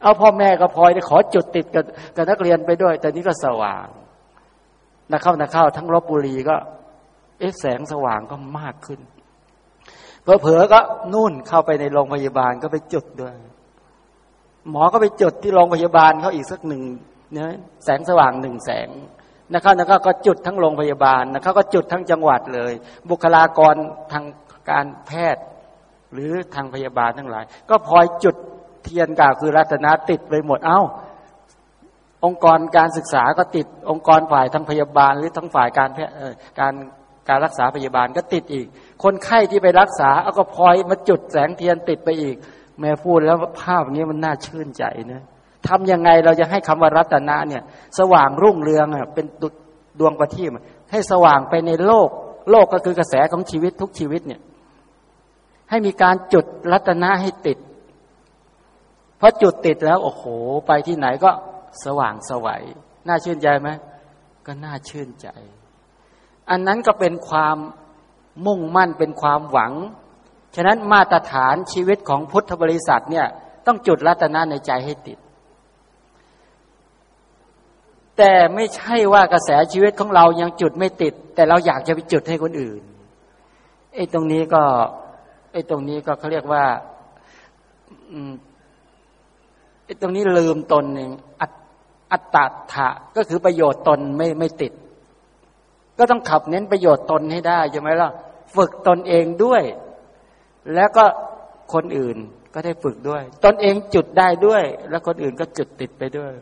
เอาพ่อแม่ก็พลอยได้ขอจุดติดกับกับนักเรียนไปด้วย แต่นี้ก็สว่างนักเข้านักเข้า ทั้งลบบุรีก็ เอ๊ะแสงสว่างก็มากขึ้นเผลอๆก็นู่นเข้าไปในโรงพยาบาลก็ไปจุดด้วย หมอก็ไปจุดที่โรงพยาบาลเขาอีกสักหนึ่ง นี่ยแสงสว่างหนึ่งแสงนะครับนะครับก็จุดทั้งโรงพยาบาลนะครับก็จุดทั้งจังหวัดเลย บุคลากรทางการแพทย์ หรือทางพยาบาลทั้งหลาย ก็พลอยจุดเทียนกาคือรัตนาติดไปหมดเอา้า องค์กรการศึกษาก็ติดองค์กรฝ่ายทางพยาบาลหรือทั้งฝ่ายการแพทย์การการรักษาพยาบาลก็ติดอีก คนไข้ที่ไปรักษาเอาก็พลอยมาจุดแสงเทียนติดไปอีก แม่พูดแล้วภาพนี้มันน่าชื่นใจนะ ทำยังไงเราจะให้คำว่ารัตนะเนี่ย สว่างรุ่งเรืองอะเป็นดวงประทีปให้สว่างไปในโลก โลกก็คือกระแสของชีวิตทุกชีวิตเนี่ย ให้มีการจุดรัตนะให้ติดพอจุดติดแล้ว โอ้โห ไปที่ไหนก็สว่างสวัยน่าชื่นใจไหมก็น่าชื่นใจ อันนั้นก็เป็นความมุ่งมั่นเป็นความหวัง ฉะนั้นมาตรฐานชีวิตของพุทธบริษัทเนี่ย ต้องจุดรัตนะในใจให้ติด แต่ไม่ใช่ว่ากระแสชีวิตของเรายังจุดไม่ติด แต่เราอยากจะไปจุดให้คนอื่นไอ้ตรงนี้ก็ไอ้ตรงนี้ก็เขาเรียกว่าไอ้ตรงนี้ลืมตนเองอัตตถะก็คือประโยชน์ตนไม่ไม่ติด ก็ต้องขับเน้นประโยชน์ตนให้ได้ใช่ไหมล่ะฝึกตนเองด้วย แล้วก็คนอื่นก็ได้ฝึกด้วย ตนเองจุดได้ด้วย แล้วคนอื่นก็จุดติดไปด้วย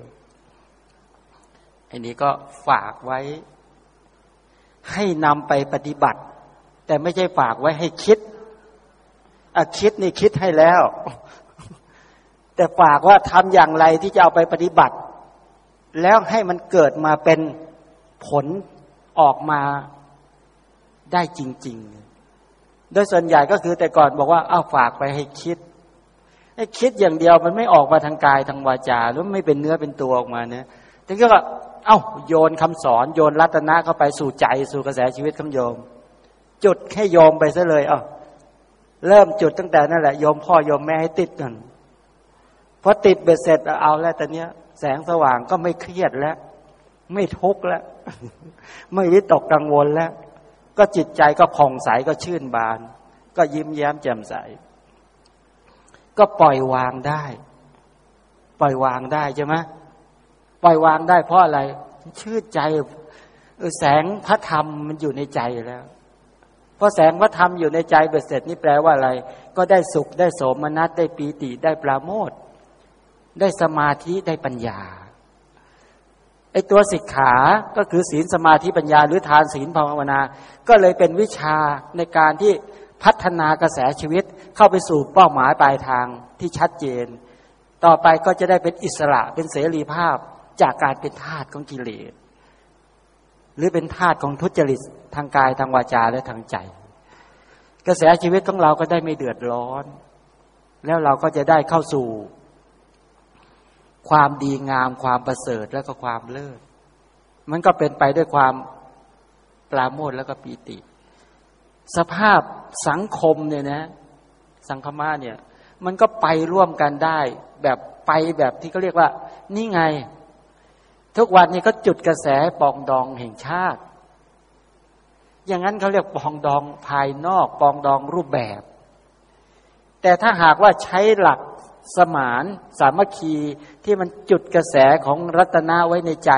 อันนี้ก็ฝากไว้ ให้นำไปปฏิบัติ แต่ไม่ใช่ฝากไว้ให้คิดอคิดนี่คิดให้แล้ว แต่ฝากว่าทำอย่างไรที่จะเอาไปปฏิบัติ แล้วให้มันเกิดมาเป็นผลออกมาได้จริง ๆ โดยส่วนใหญ่ก็คือแต่ก่อนบอกว่าเอาฝากไปให้คิดให้คิดอย่างเดียวมันไม่ออกมาทางกายทางวาจา หรือไม่เป็นเนื้อเป็นตัวออกมาเนี่ยถึงก็ เอ้าโยนคำสอนโยนรัตนะเข้าไปสู่ใจสู่กระแสชีวิตคำโยม จุดให้โยมไปซะเลย เอ้าเริ่มจุดตั้งแต่นั่นแหละโยมพ่อโยมแม่ให้ติดกันพอติดเบ็ดเสร็จเอาแล้วแต่เนี้ย แสงสว่างก็ไม่เครียดแล้ว ไม่ทุกข์แล้ว ไม่วิตกกังวลแล้ว ก็จิตใจก็ผ่องใสก็ชื่นบาน ก็ยิ้มแย้มแจ่มใส ก็ปล่อยวางได้ ปล่อยวางได้ใช่ไหม ปล่อยวางได้เพราะอะไร ชื่นใจแสงพระธรรมมันอยู่ในใจแล้วพราะแสงพระธรรมอยู่ในใจเบ็ดเสร็จนี่แปลว่าอะไร ก็ได้สุขได้โสมนัสได้ปีติได้ปราโมทได้สมาธิได้ปัญญาไอตัวสิกขา ก็คือศีลสมาธิปัญญา หรือทานศีลภาวนา ก็เลยเป็นวิชาในการที่พัฒนากระแสชีวิตเข้าไปสู่เป้าหมายปลายทางที่ชัดเจน ต่อไปก็จะได้เป็นอิสระเป็นเสรีภาพ จากการเป็นทาสของกิเลส หรือเป็นทาสของทุจริตทางกายทางวาจาและทางใจ กระแสชีวิตของเราก็ได้ไม่เดือดร้อน แล้วเราก็จะได้เข้าสู่ ความดีงามความประเสริฐแล้วก็ความเลิศมันก็เป็นไปด้วยความปราโมทแล้วก็ปีติ สภาพสังคมเนี่ยนะ สังคมาเนี่ย มันก็ไปร่วมกันได้ แบบไปแบบที่เขาเรียกว่า นี่ไง ทุกวันนี้ก็จุดกระแสปองดองแห่งชาติ อย่างนั้นเขาเรียกปองดองภายนอกปองดองรูปแบบ แต่ถ้าหากว่าใช้หลักสมานสามัคคีที่มันจุดกระแสของรัตนาไว้ในใจ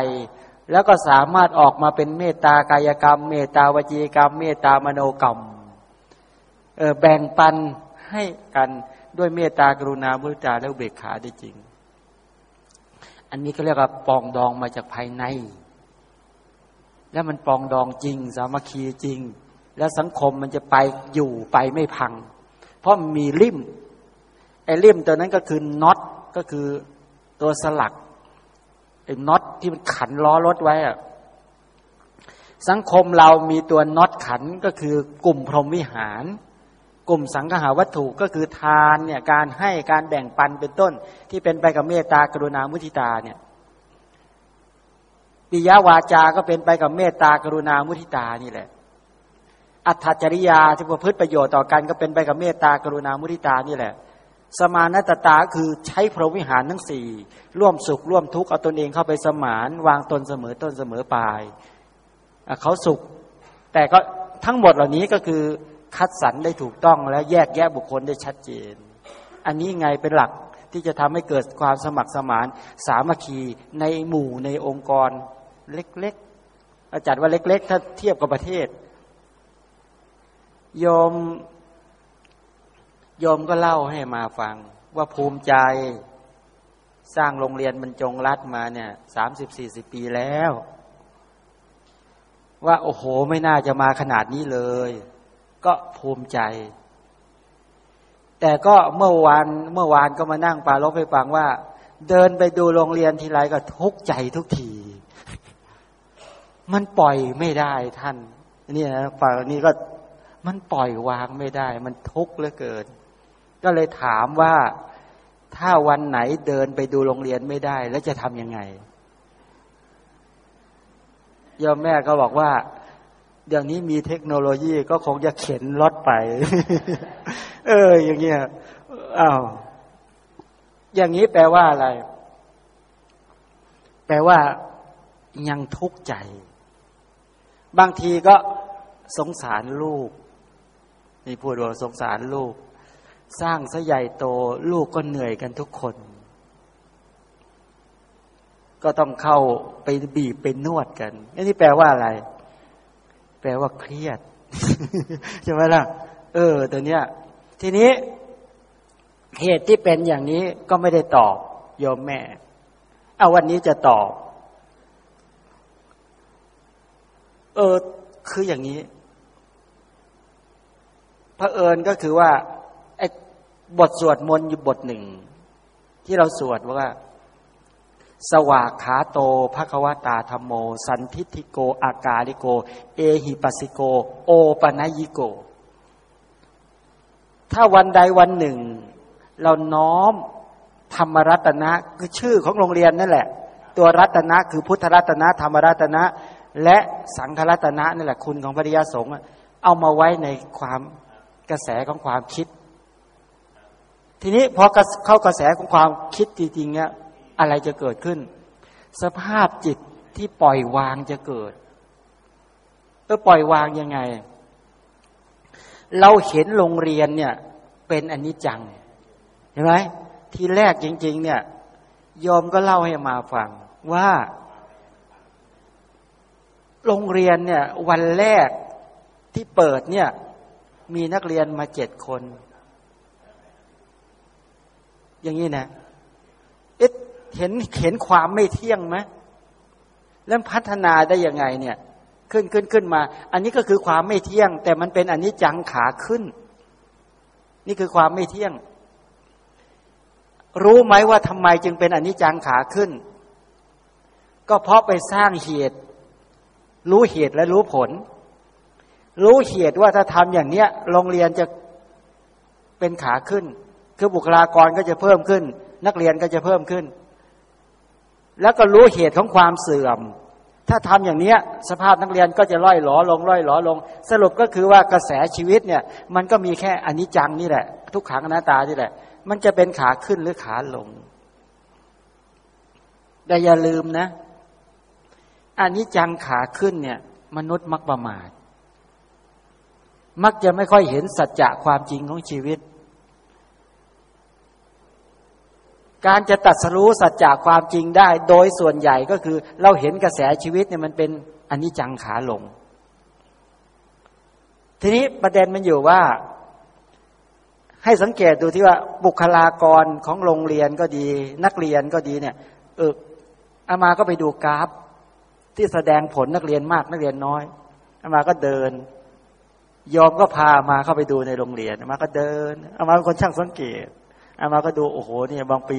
แล้วก็สามารถออกมาเป็นเมตตากายกรรม เมตตาวจีกรรม เมตตามโนกรรมแบ่งปันให้กันด้วยเมตตากรุณาบุตาและเบกขาได้จริง อันนี้ก็เรียกว่าปองดองมาจากภายใน แล้วมันปองดองจริง สามัคคีจริง แล้วสังคมมันจะไปอยู่ไปไม่พัง เพราะมีริมไอ้ริมตัวนั้นก็คือน็อตก็คือตัวสลักไอ้น็อตที่มันขันล้อรถไว้อะสังคมเรามีตัวน็อตขันก็คือกลุ่มพรหมวิหาร กลุ่มสังหาวัตถุก็คือทานเนี่ยการให้การแบ่งปันเป็นต้น ที่เป็นไปกับเมตตากรุณามุทิตาเนี่ยปิยวาจาก็เป็นไปกับเมตตากรุณามุทิตานี่แหละ อัตถจริยาที่ประพฤติประโยชน์ต่อกันก็เป็นไปกับเมตตากรุณามุทิตานี่แหละ สมานตตาคือใช้พรหวิหารทั้งสี่ร่วมสุขร่วมทุกข์เอาตนเองเข้าไปสมานวางตนเสมอต้นเสมอปลายเขาสุข แต่ก็ทั้งหมดเหล่านี้ก็คือ คัดสรรได้ถูกต้องและแยกแยะบุคคลได้ชัดเจน อันนี้ไงเป็นหลักที่จะทำให้เกิดความสมัครสมาน สามัคคีในหมู่ในองค์กรเล็กๆ อาจารย์ว่าเล็ก ๆ ถ้าเทียบกับประเทศโยมโยมก็เล่าให้มาฟัง ว่าภูมิใจสร้างโรงเรียนบรรจงรัฐมาเนี่ยสามสิบสี่สิบปีแล้ว ว่าโอ้โหไม่น่าจะมาขนาดนี้เลย ก็ภูมิใจ แต่ก็เมื่อวานเมื่อวานก็มานั่งปาลบไปฟังว่า เดินไปดูโรงเรียนทีไรก็ทุกใจทุกที มันปล่อยไม่ได้ท่านนี่นะฝั่งนี้ก็มันปล่อยวางไม่ได้ มันทุกข์เหลือเกิน ก็เลยถามว่าถ้าวันไหนเดินไปดูโรงเรียนไม่ได้ แล้วจะทำยังไงยอมแม่ก็บอกว่า เดี๋ยวนี้มีเทคโนโลยีก็คงจะเข็นรถไป เออ อย่างเงี้ยอ้าวอย่างนี้แปลว่าอะไร แปลว่ายังทุกข์ใจ บางทีก็สงสารลูกนี่พูดว่าสงสารลูก สร้างซะใหญ่โต ลูกก็เหนื่อยกันทุกคน ก็ต้องเข้าไปบีบไปนวดกันนี่แปลว่าอะไร แปลว่าเครียดใช่ไหมล่ะ เออ ตัวเนี้ย ทีนี้ เหตุที่เป็นอย่างนี้ก็ไม่ได้ตอบโยมแม่ เอาวันนี้จะตอบ เออ คืออย่างนี้พระเอิญก็คือว่าไอ้บทสวดมนต์อยู่บทหนึ่ง ที่เราสวดว่า สวากขาโตภควตาธรรมโม สันทิติโก อากาลิโก เอหิปัสิโก โอปนยิโก ถ้าวันใดวันหนึ่ง เราน้อมธรรมรัตนะคือชื่อของโรงเรียนนั่นแหละ ตัวรัตนะคือพุทธรัตนะธรรมรัตนะ และสังฆรัตนะนั่นแหละคุณของพระริยสงฆ์เอามาไว้ในความกระแสของความคิด ทีนี้พอเข้ากระแสของความคิดจริงๆเนี่ย อะไรจะเกิดขึ้น สภาพจิตที่ปล่อยวางจะเกิดเออปล่อยวางยังไง เราเห็นโรงเรียนเนี่ย เป็นอนิจจังเห็นไหมทีแรกจริง ๆ เนี่ยยอมก็เล่าให้มาฟังว่า โรงเรียนเนี่ย วันแรกที่เปิดเนี่ย มีนักเรียนมาเจ็ดคน อย่างนี้นะเอ๊ะ เห็นเห็นความไม่เที่ยงไหมแล้วพัฒนาได้ยังไงเนี่ย ขึ้นขึ้นขึ้นมา อันนี้ก็คือความไม่เที่ยง แต่มันเป็นอันนี้จังขาขึ้น นี่คือความไม่เที่ยง รู้ไหมว่าทำไมจึงเป็นอันนี้จังขาขึ้น ก็เพราะไปสร้างเหตุ รู้เหตุและรู้ผล รู้เหตุว่าถ้าทำอย่างเนี้ยโรงเรียนจะเป็นขาขึ้น คือบุคลากรก็จะเพิ่มขึ้น นักเรียนก็จะเพิ่มขึ้น แล้วก็รู้เหตุของความเสื่อม ถ้าทำอย่างเนี้ยสภาพนักเรียนก็จะล่อยหลอลงล่อยหลอลง สรุปก็คือว่ากระแสชีวิตเนี่ย มันก็มีแค่อนิจจังนี่แหละ ทุกขังอนัตตานี่แหละ มันจะเป็นขาขึ้นหรือขาลง แต่อย่าลืมนะอนิจจังขาขึ้นเนี่ย มนุษย์มักประมาท มักจะไม่ค่อยเห็นสัจจะความจริงของชีวิต การจะตัดสรู้สัจจะความจริงได้ โดยส่วนใหญ่ก็คือ เราเห็นกระแสชีวิตเนี่ยมันเป็นอันิจจังขาลง ทีนี้ประเด็นมันอยู่ว่า ให้สังเกตดูที่ว่าบุคลากรของโรงเรียนก็ดี นักเรียนก็ดีเนี่ย เอออามาก็ไปดูกราฟ ที่แสดงผลนักเรียนมากนักเรียนน้อยอามาก็เดิน ยอมก็พามาเข้าไปดูในโรงเรียนอามาก็เดินเอามาเป็นคนช่างสังเกต เอามาก็ดูโอ้โหเนี่ยบางปี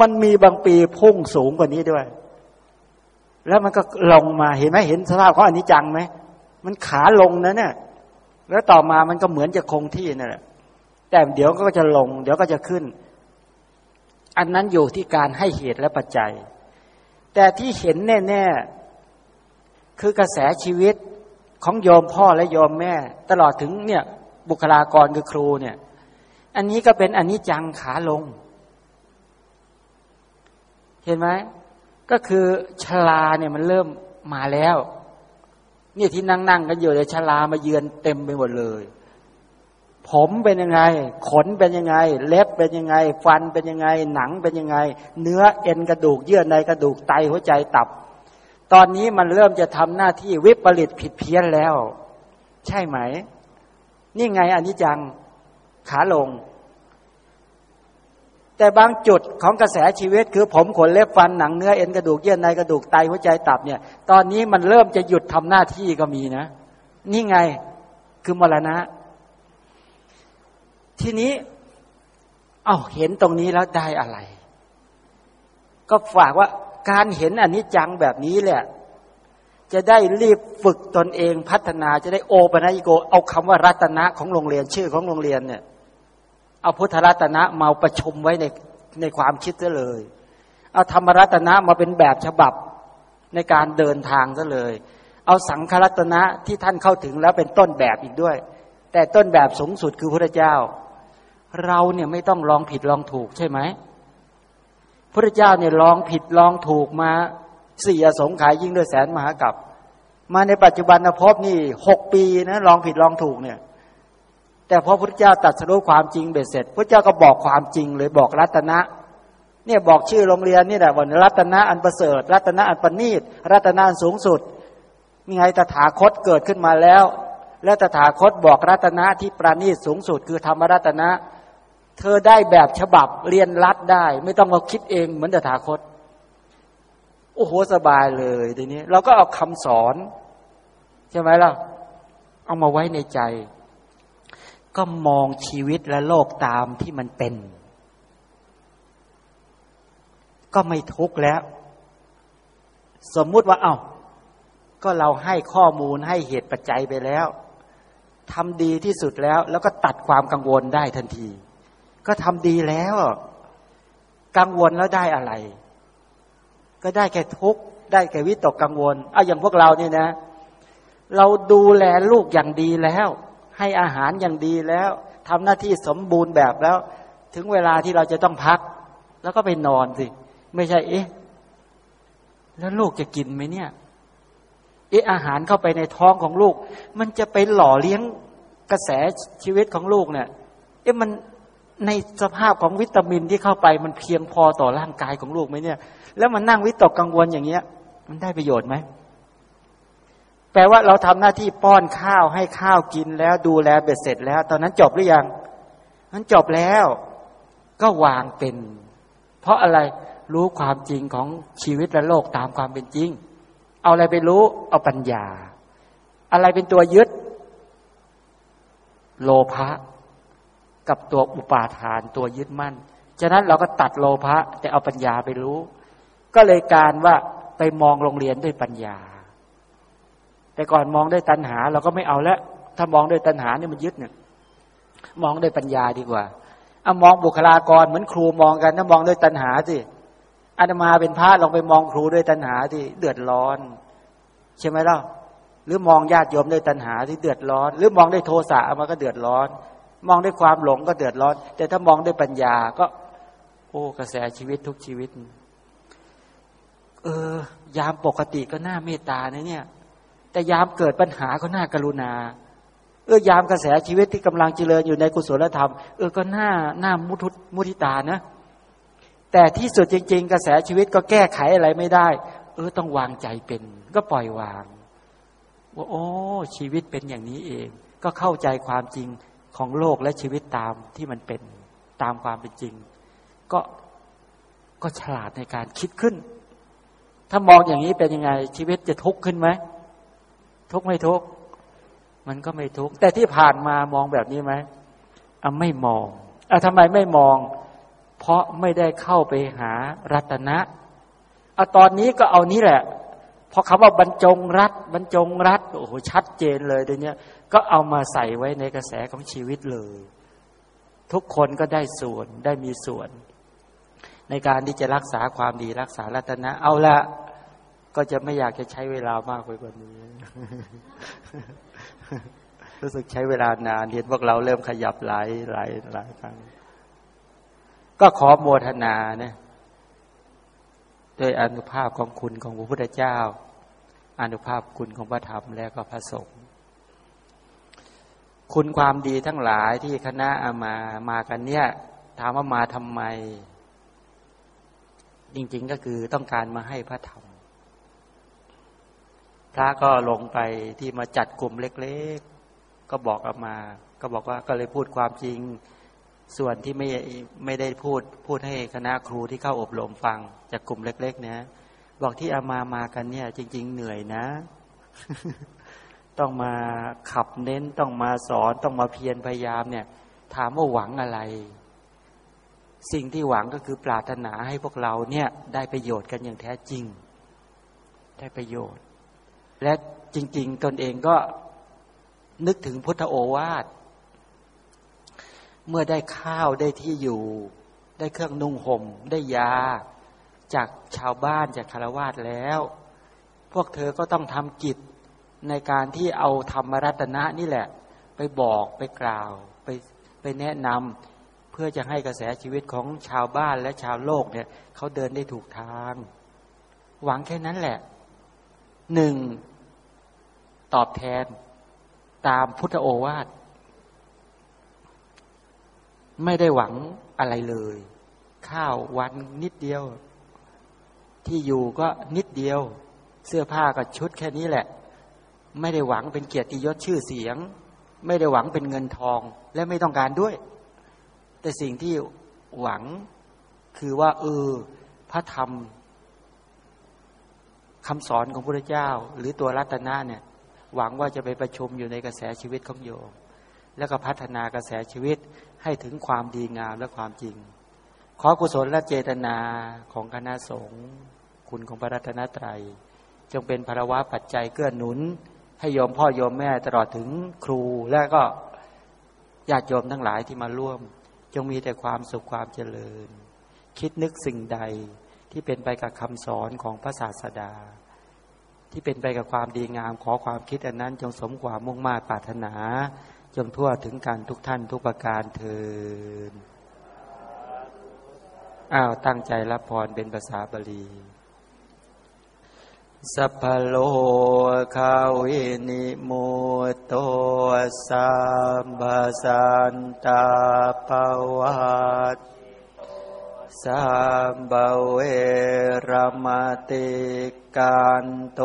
มันมีบางปีพุ่งสูงกว่านี้ด้วย แล้วมันก็ลงมาเห็นไหมเห็นสภาพเขาอันนี้จังไหมมันขาลงนะเนี่ยแล้วต่อมามันก็เหมือนจะคงที่นั่นแหละแต่เดี๋ยวก็จะลง เดี๋ยวก็จะขึ้น อันนั้นอยู่ที่การให้เหตุและปัจจัย แต่ที่เห็นแน่ๆคือกระแสชีวิตของโยมพ่อและโยมแม่ ตลอดถึงเนี่ยบุคลากรคือครูเนี่ย อันนี้ก็เป็นอันนี้จังขาลง เห็นไหมก็คือชลาเนี่ยมันเริ่มมาแล้วเนี่ยที่นั่งนั่งกันอยู่เลยชลามาเยือนเต็มไปหมดเลย ผมเป็นยังไง ขนเป็นยังไง เล็บเป็นยังไง ฟันเป็นยังไง หนังเป็นยังไง เนื้อเอ็นกระดูก เยื่อในกระดูกไตหัวใจตับ ตอนนี้มันเริ่มจะทำหน้าที่วิปริตผิดเพี้ยนแล้ว ใช่ไหม นี่ไงอันนี้จัง ขาลง แต่บางจุดของกระแสชีวิตคือผมขนเล็บฟันหนังเนื้อเอ็นกระดูกเยื่อในกระดูกไตหัวใจตับเนี่ย ตอนนี้มันเริ่มจะหยุดทำหน้าที่ก็มีนะ นี่ไงคือมรณะ ทีนี้ เอาเห็นตรงนี้แล้วได้อะไร ก็ฝากว่าการเห็นอันนี้จังแบบนี้แหละจะได้รีบฝึกตนเองพัฒนาจะได้โอปนัญิโก เอาคำว่ารัตนะของโรงเรียนชื่อของโรงเรียนเนี่ย เอาพุทธรัตนะมาประชุมไว้ในในความคิดซะเลย เอาธรรมรัตนะมาเป็นแบบฉบับในการเดินทางซะเลย เอาสังขรัตนะที่ท่านเข้าถึงแล้วเป็นต้นแบบอีกด้วย แต่ต้นแบบสูงสุดคือพระเจ้า เราเนี่ยไม่ต้องลองผิดลองถูกใช่ไหมพระเจ้าเนี่ยลองผิดลองถูกมาสี่อสงขายยิ่งด้วยแสนมหากับ มาในปัจจุบันภพนี่หกปีนะลองผิดลองถูกเนี่ย แต่พอพระเจ้าตัดสรุปความจริงเบ็ดเสร็จ พระเจ้าก็บอกความจริงเลยบอกรัตนะ เนี่ยบอกชื่อโรงเรียนนี่แหละวันรัตนะอันประเสริฐ รัตนะอันประณีตรัตนะอันสูงสุดมีไงตถาคตเกิดขึ้นมาแล้ว แล้วตถาคตบอกรัตนะที่ประณีตสูงสุด คือธรรมรัตนะ เธอได้แบบฉบับเรียนรัดได้ ไม่ต้องมาคิดเองเหมือนตถาคตโอ้โหสบายเลยทีนี้ เราก็เอาคำสอน ใช่ไหมล่ะ เอามาไว้ในใจ ก็มองชีวิตและโลกตามที่มันเป็น ก็ไม่ทุกข์แล้ว สมมุติว่าเอา้าก็เราให้ข้อมูลให้เหตุปัจจัยไปแล้วทำดีที่สุดแล้ว แล้วก็ตัดความกังวลได้ทันที ก็ทำดีแล้ว กังวลแล้วได้อะไร ก็ได้แค่ทุกข์ได้แค่วิตกกังวลเอาอย่างพวกเราเนี่ยนะ เราดูแลลูกอย่างดีแล้ว ให้อาหารอย่างดีแล้วทำหน้าที่สมบูรณ์แบบแล้ว ถึงเวลาที่เราจะต้องพัก แล้วก็ไปนอนสิ ไม่ใช่ เอ๊ะ แล้วลูกจะกินไหมเนี่ย เอ๊ะอาหารเข้าไปในท้องของลูก มันจะไปหล่อเลี้ยงกระแสชีวิตของลูกเนี่ย เอ๊ะมันในสภาพของวิตามินที่เข้าไปมันเพียงพอต่อร่างกายของลูกไหมเนี่ย แล้วมันนั่งวิตกกังวลอย่างเงี้ย มันได้ประโยชน์ไหม แปลว่าเราทำหน้าที่ป้อนข้าวให้ข้าวกินแล้วดูแลเบ็ดเสร็จแล้ว ตอนนั้นจบหรือยังนั้นจบแล้ว ก็วางเป็น เพราะอะไรรู้ความจริงของชีวิตและโลกตามความเป็นจริง เอาอะไรไปรู้เอาปัญญา อะไรเป็นตัวยึด โลภะกับตัวอุปาทานตัวยึดมั่นฉะนั้นเราก็ตัดโลภะแต่เอาปัญญาไปรู้ ก็เลยการว่าไปมองโรงเรียนด้วยปัญญา แต่ก่อนมองด้วยตัณหา เราก็ไม่เอาแล้วถ้ามองด้วยตัณหาเนี่ยมันยึดเนี่ยมองด้วยปัญญาดีกว่าเอามองบุคลากรเหมือนครูมองกันถ้ามองด้วยตัณหาสิอาตมาเป็นพระลองไปมองครูด้วยตัณหาที่เดือดร้อน ใช่ไหมล่ะหรือมองญาติโยมด้วยตัณหาที่เดือดร้อน หรือมองด้วยโทสะมันก็เดือดร้อน มองด้วยความหลงก็เดือดร้อน แต่ถ้ามองด้วยปัญญาก็ โอ้กระแสชีวิตทุกชีวิต เออ ยามปกติก็น่าเมตตานะเนี่ย แต่ยามเกิดปัญหาก็น่ากรุณา เออยามกระแสชีวิตที่กำลังเจริญอยู่ในกุศลธรรม เออก็น่าน่ามุทุมุทิตานะ แต่ที่สุดจริง ๆ กระแสชีวิตก็แก้ไขอะไรไม่ได้ เออต้องวางใจเป็น ก็ปล่อยวาง ว่าโอ้ชีวิตเป็นอย่างนี้เอง ก็เข้าใจความจริงของโลกและชีวิตตามที่มันเป็นตามความเป็นจริง ก็ก็ฉลาดในการคิดขึ้น ถ้ามองอย่างนี้เป็นยังไง ชีวิตจะทุกข์ขึ้นไหม ทุกไม่ทุก มันก็ไม่ทุก แต่ที่ผ่านมามองแบบนี้ไหมอะไม่มองอะทำไมไม่มอง เพราะไม่ได้เข้าไปหารัตนะอะตอนนี้ก็เอานี้แหละพอคำว่าบรรจงรัฐบรรจงรัฐโอ้โหชัดเจนเลยเดี๋ยวนี้ก็เอามาใส่ไว้ในกระแสของชีวิตเลย ทุกคนก็ได้ส่วนได้มีส่วน ในการที่จะรักษาความดีรักษารัตนะ เอาละ ก็จะไม่อยากจะใช้เวลามากไปกว่านี้ รู้สึกใช้เวลานานเห็นพวกเราเริ่มขยับหลายหลายหลายครั้งก็ขอโมทนาเนี่ยด้วยอนุภาพของคุณของพระพุทธเจ้า อนุภาพคุณของพระธรรมแล้วก็พระสงฆ์คุณความดีทั้งหลายที่คณะอามามากันเนี่ย ถามว่ามาทำไม จริง ๆก็คือต้องการมาให้พระธรรม พระก็ลงไปที่มาจัดกลุ่มเล็ก ๆ ก็บอกออกมา ก็บอกว่าก็เลยพูดความจริง ส่วนที่ไม่ไม่ได้พูดพูดให้คณะครูที่เข้าอบรมฟังจากกลุ่มเล็ก ๆ นะบอกที่อามามากันเนี่ย จริง ๆ เหนื่อยนะ ต้องมาขับเน้นต้องมาสอนต้องมาเพียรพยายามเนี่ย ถามว่าหวังอะไร สิ่งที่หวังก็คือปรารถนาให้พวกเราเนี่ย ได้ประโยชน์กันอย่างแท้จริง ได้ประโยชน์ และจริง ๆ ตนเองก็นึกถึงพุทธโอวาท เมื่อได้ข้าวได้ที่อยู่ ได้เครื่องนุ่งห่ม ได้ยา จากชาวบ้านจากคารวาสแล้ว พวกเธอก็ต้องทำกิจในการที่เอาธรรมรัตนะนี่แหละ ไปบอกไปกล่าวไปไปแนะนำเพื่อจะให้กระแสชีวิตของชาวบ้านและชาวโลกเนี่ยเขาเดินได้ถูกทาง หวังแค่นั้นแหละหนึ่ง ตอบแทนตามพุทธโอวาท ไม่ได้หวังอะไรเลย ข้าววันนิดเดียว ที่อยู่ก็นิดเดียว เสื้อผ้าก็ชุดแค่นี้แหละ ไม่ได้หวังเป็นเกียรติยศชื่อเสียง ไม่ได้หวังเป็นเงินทองและไม่ต้องการด้วย แต่สิ่งที่หวังคือว่า เออ พระธรรมคำสอนของพระเจ้า หรือตัวรัตนะเนี่ย หวังว่าจะไปประชุมอยู่ในกระแสชีวิตของโยม แล้วก็พัฒนากระแสชีวิตให้ถึงความดีงามและความจริง ขอกุศลและเจตนาของคณะสงฆ์คุณของพระรัตนตรัย จงเป็นภาวะปัจจัยเกื้อหนุน ให้โยมพ่อโยมแม่ตลอดถึงครูและก็ญาติโยมทั้งหลายที่มาร่วม จงมีแต่ความสุขความเจริญ คิดนึกสิ่งใดที่เป็นไปกับคำสอนของพระศาสดา ที่เป็นไปกับความดีงาม ขอความคิดอันนั้น จงสมความมุ่งมา่ปรารถนา จงทั่วถึงการทุกท่านทุกประการเถิดอ้าวตั้งใจรับพรเป็นภาษาบาลีสัพพโลคาวินิมุตโตสัมบาสันตาภวัต สัมบเวรมติกันโต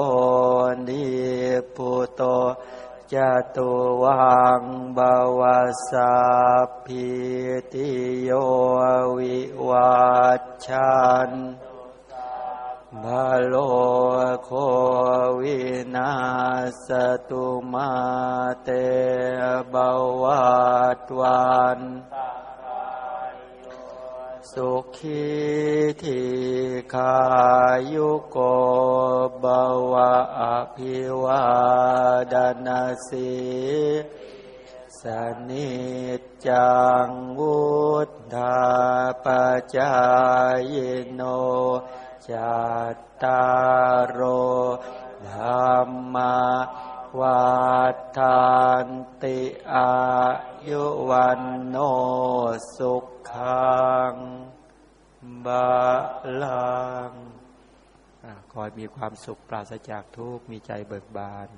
นิพุโตจตุวังบวาสาพิติโยวิวัชชันบาโลโควินาสตุมาเตบวัตวัน สุขีทีขายุโกบวะอภิวาดนาสีสนิจจังวุฒาปจายโนจัตตารโรธรรมวัฏานติอา ยุวันโนสุขังบาลังคอยมีความสุขปราศจากทุกข์มีใจเบิกบาน